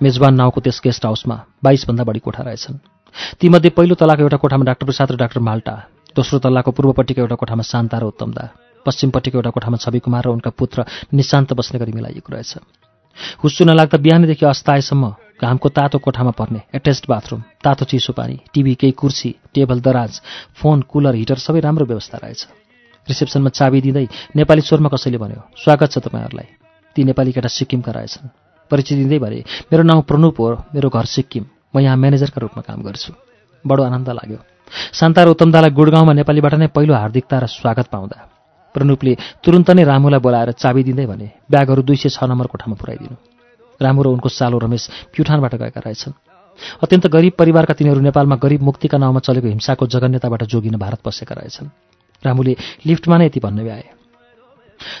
मेजबान नाउँको त्यस गेस्ट हाउसमा बाइसभन्दा बढी कोठा रहेछन्। तीमध्ये पहिलो तलाको एउटा कोठामा डाक्टर प्रसाद र डाक्टर माल्टा। दोस्रो तल्लाको पूर्वपट्टिको एउटा कोठामा शान्ता र उत्तमदा पश्चिमपट्टिको एउटा कोठामा छवि कुमार र उनका पुत्र निशान्त बस्ने गरी मिलाइएको रहेछ। हुस्सु नलाग्दा बिहानैदेखि अस्ताएसम्म घामको तातो कोठामा पर्ने एट्याच्ड बाथरुम तातो चिसो पानी टिभी केही कुर्सी टेबल दराज फोन कुलर हिटर सबै राम्रो व्यवस्था रहेछ। रिसेप्सनमा चाबी दिँदै नेपाली स्वरमा कसैले भन्यो स्वागत छ तपाईँहरूलाई। ती नेपाली केटा सिक्किमका रहेछन्। परिचय दिँदै भने मेरो नाउँ प्रणुप हो मेरो घर सिक्किम। म यहाँ म्यानेजरका रूपमा काम गर्छु। बडो आनन्द लाग्यो। शान्ता र उत्तमदालाई गुडगाउँमा नेपालीबाट नै पहिलो हार्दिकता र स्वागत पाउँदा प्रणुपले तुरुन्त नै रामुलाई बोलाएर चाबी दिँदै भने ब्यागहरू दुई सय छ नम्बर कोठामा पुऱ्याइदिनु। रामु र उनको सालो रमेश प्युठानबाट गएका रहेछन्। अत्यन्त गरिब परिवारका तिनीहरू नेपालमा गरिब मुक्तिका नाउँमा चलेको हिंसाको जगन्यताबाट जोगिन भारत बसेका रहेछन्। रामुले लिफ्टमा नै यति भन्ने भ्याए।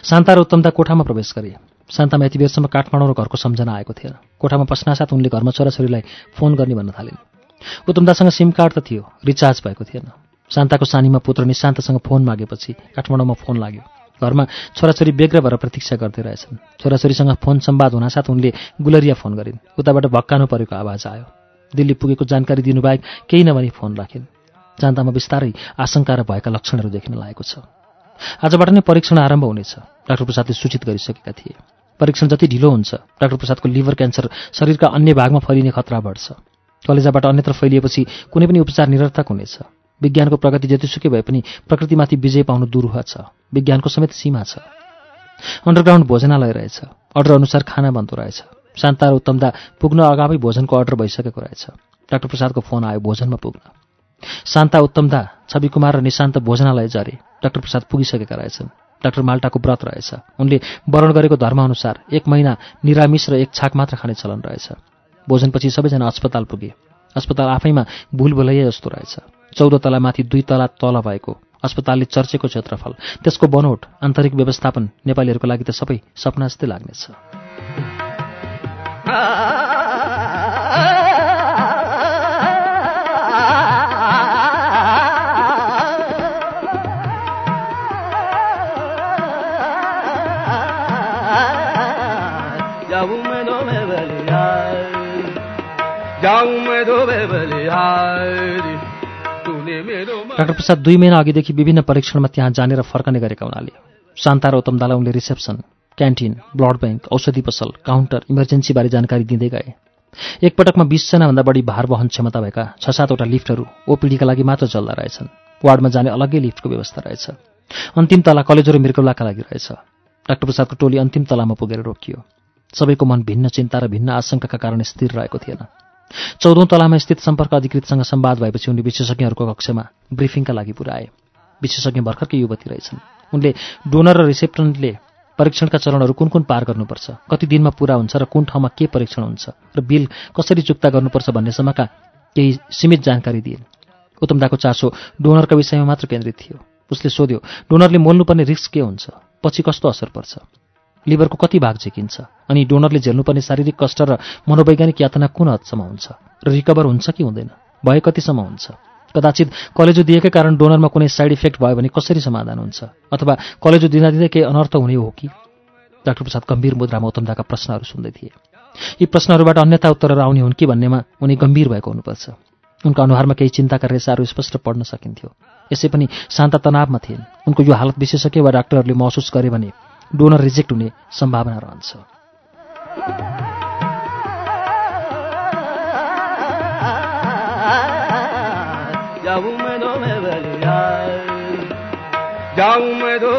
शान्ता र उत्तमता कोठामा प्रवेश गरे। शान्तामा यति बेरसम्म काठमाडौँ र घरको सम्झना आएको थिएन। कोठामा पस्नासाथ उनले घरमा छोराछोरीलाई फोन गर्ने भन्न थालिन्। उत्तमदासँग सिम कार्ड त थियो रिचार्ज भएको थिएन। शान्ताको सानीमा पुत्र निशान्तसँग फोन मागेपछि काठमाडौँमा फोन लाग्यो। घरमा छोराछोरी बेग्र भएर प्रतीक्षा गर्दै रहेछन्। छोराछोरीसँग फोन सम्वाद हुनासाथ उनले गुलरिया फोन गरिन्। उताबाट भक्कानु परेको आवाज आयो। दिल्ली पुगेको जानकारी दिनुबाहेक केही नभनी फोन राखिन्। जान्दामा बिस्तारै आशंका र भएका लक्षणहरू देखिन लागेको छ। आजबाट नै परीक्षण आरम्भ हुनेछ। डाक्टर प्रसादले सूचित गरिसकेका थिए। परीक्षण जति ढिलो हुन्छ डाक्टर प्रसादको लिभर क्यान्सर शरीरका अन्य भागमा फैलिने खतरा बढ्छ। कलेजाबाट अन्यत्र फैलिएपछि कुनै पनि उपचार निरर्थक हुनेछ। विज्ञानको प्रगति जतिसुकै भए पनि प्रकृतिमाथि विजय पाउनु दुरूह छ। विज्ञानको समेत सीमा छ। अन्डरग्राउन्ड भोजनालय रहेछ। अर्डर अनुसार खाना बन्दो रहेछ। शान्ता र उत्तमदा पुग्न अगावै भोजनको अर्डर भइसकेको रहेछ। डाक्टर प्रसादको फोन आयो भोजनमा पुग्न। शान्ता उत्तमदा छवि कुमार र निशान्त भोजनालय जरे डाक्टर प्रसाद पुगिसकेका रहेछन्। डाक्टर माल्टाको व्रत रहेछ। उनले वर्ण गरेको धर्मअनुसार एक महिना निरामिष र एक छाक मात्र खाने चलन रहेछ। भोजनपछि सबैजना अस्पताल पुगे। अस्पताल आफैमा भुल भुलैया जस्तो रहेछ। चौध तलामाथि दुई तला तल भएको अस्पतालले चर्चेको क्षेत्रफल त्यसको बनोट आन्तरिक व्यवस्थापन नेपालीहरूको लागि त सबै सपना जस्तै लाग्नेछ। डाक्टर प्रसाद दुई महिना अघिदेखि विभिन्न परीक्षणमा त्यहाँ जानेर फर्कने गरेका हुनाले शान्ता र उत्तमदालाई उनले रिसेप्सन क्यान्टिन ब्लड ब्याङ्क औषधि पसल काउन्टर इमर्जेन्सीबारे जानकारी दिँदै गए। एकपटकमा बिसजनाभन्दा बढी भार वहन क्षमता भएका छ सातवटा लिफ्टहरू ओपिडीका लागि मात्र चल्दा रहेछन्। वार्डमा जाने अलग्गै लिफ्टको व्यवस्था रहेछ। अन्तिम तला कलेजो र लागि रहेछ। डाक्टर प्रसादको टोली अन्तिम तलामा पुगेर रोकियो। सबैको मन भिन्न चिन्ता र भिन्न आशंकाका कारण स्थिर रहेको थिएन। चौधौँ तलामा स्थित सम्पर्क अधिकृतसँग सम्वाद भएपछि उनले विशेषज्ञहरूको कक्षमा ब्रिफिङका लागि पुऱ्याए विशेषज्ञ भर्खरकै युवती रहेछन्। उनले डोनर र रिसेप्टनले परीक्षणका चरणहरू कुन कुन पार गर्नुपर्छ कति दिनमा पुरा हुन्छ र कुन ठाउँमा के परीक्षण हुन्छ र बिल कसरी चुक्ता गर्नुपर्छ भन्नेसम्मका केही सीमित जानकारी दिए। उत्तमदाको चासो डोनरका विषयमा मात्र केन्द्रित थियो। उसले सोध्यो डोनरले मोल्नुपर्ने रिस्क के हुन्छ? पछि कस्तो असर पर्छ? लिभरको कति भाग झिकिन्छ? अनि डोनरले झेल्नुपर्ने शारीरिक कष्ट र मनोवैज्ञानिक यातना कुन हदसम्म हुन्छ? र रिकभर हुन्छ कि हुँदैन? भए कतिसम्म हुन्छ? कदाचित कलेजो दिएकै कारण डोनरमा कुनै साइड इफेक्ट भयो भने कसरी समाधान हुन्छ? अथवा कलेजो दिँदा दिँदै केही अनर्थ हुने हो कि? डाक्टर प्रसाद गम्भीर मुद्रामा उत्तमदाका प्रश्नहरू सुन्दै थिए। यी प्रश्नहरूबाट अन्यथा उत्तरहरू आउने हुन् कि भन्नेमा उनी गम्भीर भएको हुनुपर्छ। उनका अनुहारमा केही चिन्ताका रेसाहरू स्पष्ट पढ्न सकिन्थ्यो। यसै पनि शान्त तनावमा थिइन्। उनको यो हालत विशेषज्ञ वा डाक्टरहरूले महसुस गरे भने डोनर रिजेक्ट हुने सम्भावना रहन्छ। जाऊं मैं दो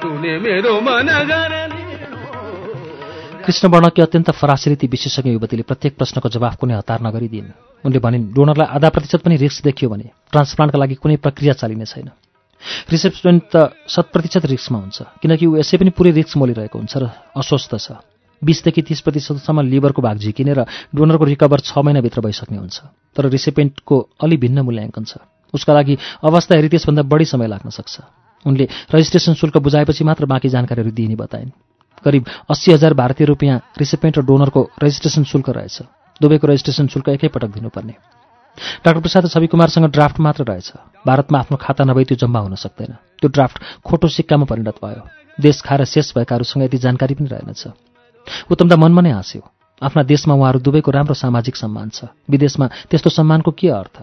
तूने मेरो मन कृष्ण वर्णकी अत्यन्त फरासिली ती विशेषज्ञ युवतीले प्रत्येक प्रश्नको जवाफ कुनै हतार नगरिदिन् उनले भनिन् डोनरलाई आधा प्रतिशत पनि रिस्क देखियो भने ट्रान्सप्लान्टका लागि कुनै प्रक्रिया चालिने छैन। रिसेप्समेन्ट त शत प्रतिशत रिस्कमा हुन्छ किनकि ऊ यसै पनि पुरै रिस्क मोलिरहेको हुन्छ र अस्वस्थ छ। बिसदेखि तिस प्रतिशतसम्म लिभरको भाग झिकिने र डोनरको रिकभर छ महिनाभित्र भइसक्ने हुन्छ तर रिसिपेन्टको अलि भिन्न मूल्याङ्कन छ। उसका लागि अवस्था हेरी त्यसभन्दा बढी समय लाग्न सक्छ। उनले रजिस्ट्रेसन शुल्क बुझाएपछि मात्र बाँकी जानकारीहरू दिइने बताइन्। करिब अस्सी हजार भारतीय रुपियाँ रिसिपेन्ट र डोनरको रजिस्ट्रेसन शुल्क रहेछ। दुवैको रजिस्ट्रेसन शुल्क एकैपटक दिनुपर्ने। डाक्टर प्रसाद छवि कुमारसँग ड्राफ्ट मात्र रहेछ। भारतमा आफ्नो खाता नभई त्यो जम्मा हुन सक्दैन। त्यो ड्राफ्ट खोटो सिक्कामा परिणत भयो। देश खाएर शेष भएकाहरूसँग यति जानकारी पनि रहेनछ। उत्तम त मनमा नै हाँस्यो। आफ्ना देशमा उहाँहरू दुवैको राम्रो सामाजिक सम्मान छ। विदेशमा त्यस्तो सम्मानको के अर्थ?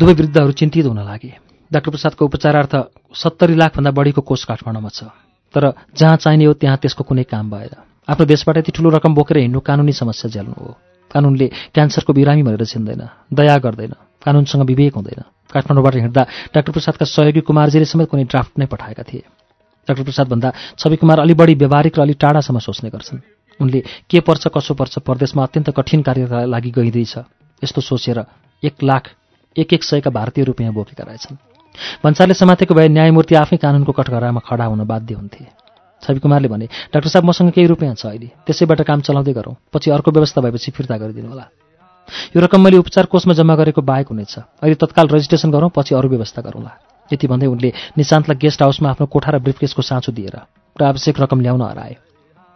दुवै वृद्धहरू चिन्तित हुन लागे। डाक्टर प्रसादको उपचारार्थ सत्तरी लाखभन्दा बढीको कोष काठमाडौँमा छ। तर जहाँ चाहिने हो त्यहाँ त्यसको कुनै काम भएन। आफ्नो देशबाट यति ठुलो रकम बोकेर हिँड्नु कानुनी समस्या झेल्नु हो। कानुनले क्यान्सरको बिरामी भनेर चिन्दैन दया गर्दैन कानुनसँग विवेक हुँदैन। काठमाडौँबाट हिँड्दा डाक्टर प्रसादका सहयोगी कुमारजीले समेत कुनै ड्राफ्ट नै पठाएका थिए। डाक्टर प्रसादभन्दा छवि कुमार अलि बढी व्यावहारिक र अलि टाढासम्म सोच्ने गर्छन्। उनले के पर्छ कसो पर्छ परदेशमा अत्यन्त कठिन कार्यका लागि गइँदैछ। यस्तो सोचेर एक लाख एक एक सयका भारतीय रुपियाँ बोकेका रहेछन्। भन्सारले समातेको भए न्यायमूर्ति आफै कानुनको कठघरामा खडा हुन बाध्य हुन्थे। छवि कुमारले भने डाक्टर साहब मसँग केही रुपियाँ छ अहिले। त्यसैबाट काम चलाउँदै गरौँ। पछि अर्को व्यवस्था भएपछि फिर्ता गरिदिनु होला। यो रकम मैले उपचार कोषमा जम्मा गरेको बाहेक हुनेछ। अहिले तत्काल रजिस्ट्रेसन गरौँ पछि अरू व्यवस्था गरौँला यति भन्दै उनले निशान्तलाई गेस्ट हाउसमा आफ्नो कोठा र ब्रिफकेसको साँचो दिएर र आवश्यक रकम ल्याउन हराए।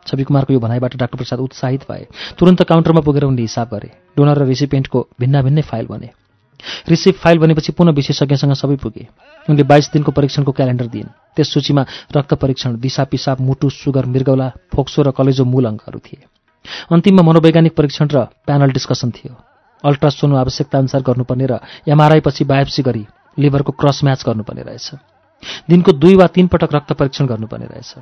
छवि कुमारको यो भनाइबाट डाक्टर प्रसाद उत्साहित भए। तुरन्त काउन्टरमा पुगेर उनले हिसाब गरे। डोनर र रिसिपेन्टको भिन्ना भिन्नै फाइल बने। रिसिप फाइल बनेपछि पुनः विशेषज्ञसँग सबै पुगे। उनले बाइस दिनको परीक्षणको क्यालेन्डर दिइन्। त्यस सूचीमा रक्त परीक्षण दिशा पिसाब मुटु सुगर मृगौला फोक्सो र कलेजो मूल अङ्कहरू थिए। अन्तिममा मनोवैज्ञानिक परीक्षण र प्यानल डिस्कसन थियो। अल्ट्रासोनो आवश्यकताअनुसार गर्नुपर्ने र एमआरआई पछि बायोप्सी गरी लिभरको क्रस म्याच गर्नुपर्ने रहेछ। दिनको दुई वा तीन पटक रक्त परीक्षण गर्नुपर्ने रहेछ।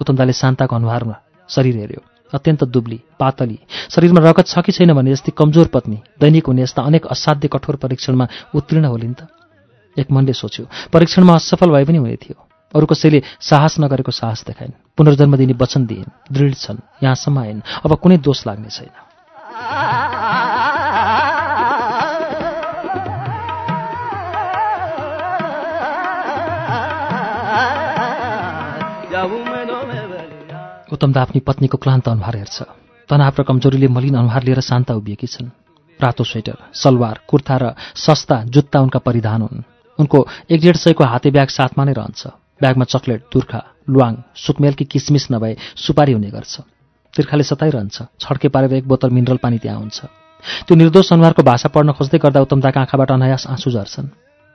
उत्तमदाले शान्ताको अनुहारमा शरीर हेऱ्यो। अत्यन्त दुब्ली पातली। शरीरमा रगत छ कि छैन भने जस्तै कमजोर पत्नी दैनिक हुने यस्ता अनेक असाध्य कठोर परीक्षणमा उत्तीर्ण होलिन् त? एक मनले सोच्यो परीक्षणमा असफल भए पनि हुने थियो। अरू कसैले साहस नगरेको साहस देखाइन्। पुनर्जन्म दिने वचन दिइन्। दृढ छन्। यहाँसम्म आइन्। अब कुनै दोष लाग्ने छैन। उत्तमदा आफ्नी पत्नीको क्लान्त अनुहार हेर्छ। तनाव र कमजोरीले मलिन अनुहार लिएर शान्ता उभिएकी छन्। रातो स्वेटर सलवार कुर्ता र सस्ता जुत्ता उनका परिधान हुन्। उनको एक डेढ सयको हाते ब्याग साथमा नै रहन्छ। ब्यागमा चक्लेट तुर्खा लुवाङ सुकमेलकी किसमिस नभए सुपारी हुने गर्छ। तिर्खाले सताइरहन्छ। छड्के पारेर एक बोतल मिनरल पानी त्यहाँ हुन्छ। त्यो निर्दोष अनुहारको भाषा पढ्न खोज्दै गर्दा उत्तमदाका आँखाबाट अनायास आँसु झर्छन्।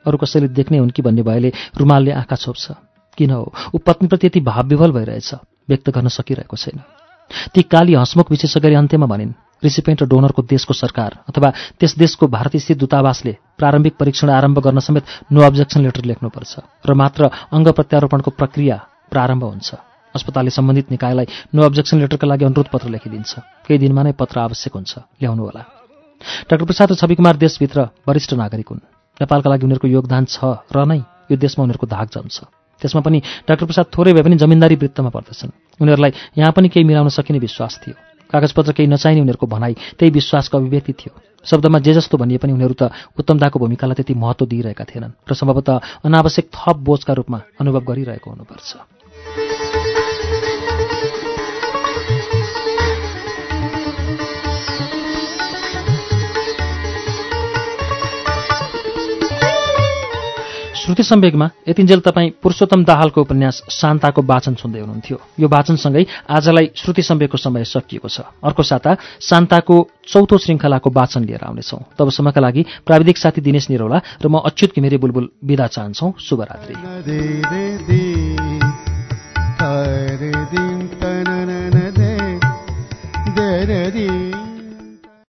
अरू कसैले देख्ने हुन् कि भन्ने भएले रुमालले आँखा छोप्छ। किन हो? ऊ पत्नीप्रति यति भावविभल भइरहेछ। व्यक्त गर्न सकिरहेको छैन। ती काली हसमुख विशेषज्ञले अन्त्यमा भनिन् रिसिपेन्ट र डोनरको देशको सरकार अथवा त्यस देशको भारतीय दूतावासले प्रारम्भिक परीक्षण आरम्भ गर्न समेत नो अब्जेक्सन लेटर लेख्नुपर्छ र मात्र अङ्ग प्रत्यारोपणको प्रक्रिया प्रारम्भ हुन्छ। अस्पतालले सम्बन्धित निकायलाई नो अब्जेक्सन लेटरका लागि अनुरोध पत्र लेखिदिन्छ। केही दिनमा नै पत्र आवश्यक हुन्छ। ल्याउनुहोला डाक्टर प्रसाद र छवि कुमार देशभित्र वरिष्ठ नागरिक हुन्। नेपालका लागि उनीहरूको योगदान छ र नै यो देशमा उनीहरूको धाक जम्छ। त्यसमा पनि डाक्टर प्रसाद थोरै भए पनि जमिनदारी वृत्तमा पर्दछन्। उनीहरूलाई यहाँ पनि केही मिलाउन सकिने विश्वास थियो। कागजपत्र केही नचाहिने उनीहरूको भनाइ त्यही विश्वासको अभिव्यक्ति थियो। शब्दमा जे जस्तो भनिए पनि उनीहरू त उत्तमदाको भूमिकालाई त्यति महत्त्व दिइरहेका थिएनन् र सम्भवतः अनावश्यक थप बोझका रूपमा अनुभव गरिरहेको हुनुपर्छ। श्रुति सम्वेगमा यतिन्जेल तपाईँ पुरुषोत्तम दाहालको उपन्यास शान्ताको वाचन सुन्दै हुनुहुन्थ्यो यो वाचनसँगै आजलाई श्रुति सम्वेकको समय सकिएको छ अर्को साता शान्ताको चौथो श्रृङ्खलाको वाचन लिएर आउनेछौँ तबसम्मका लागि प्राविधिक साथी दिनेश निरौला र म अच्युत घिमिरे बुलबुल विदा चाहन्छौ शुभरात्री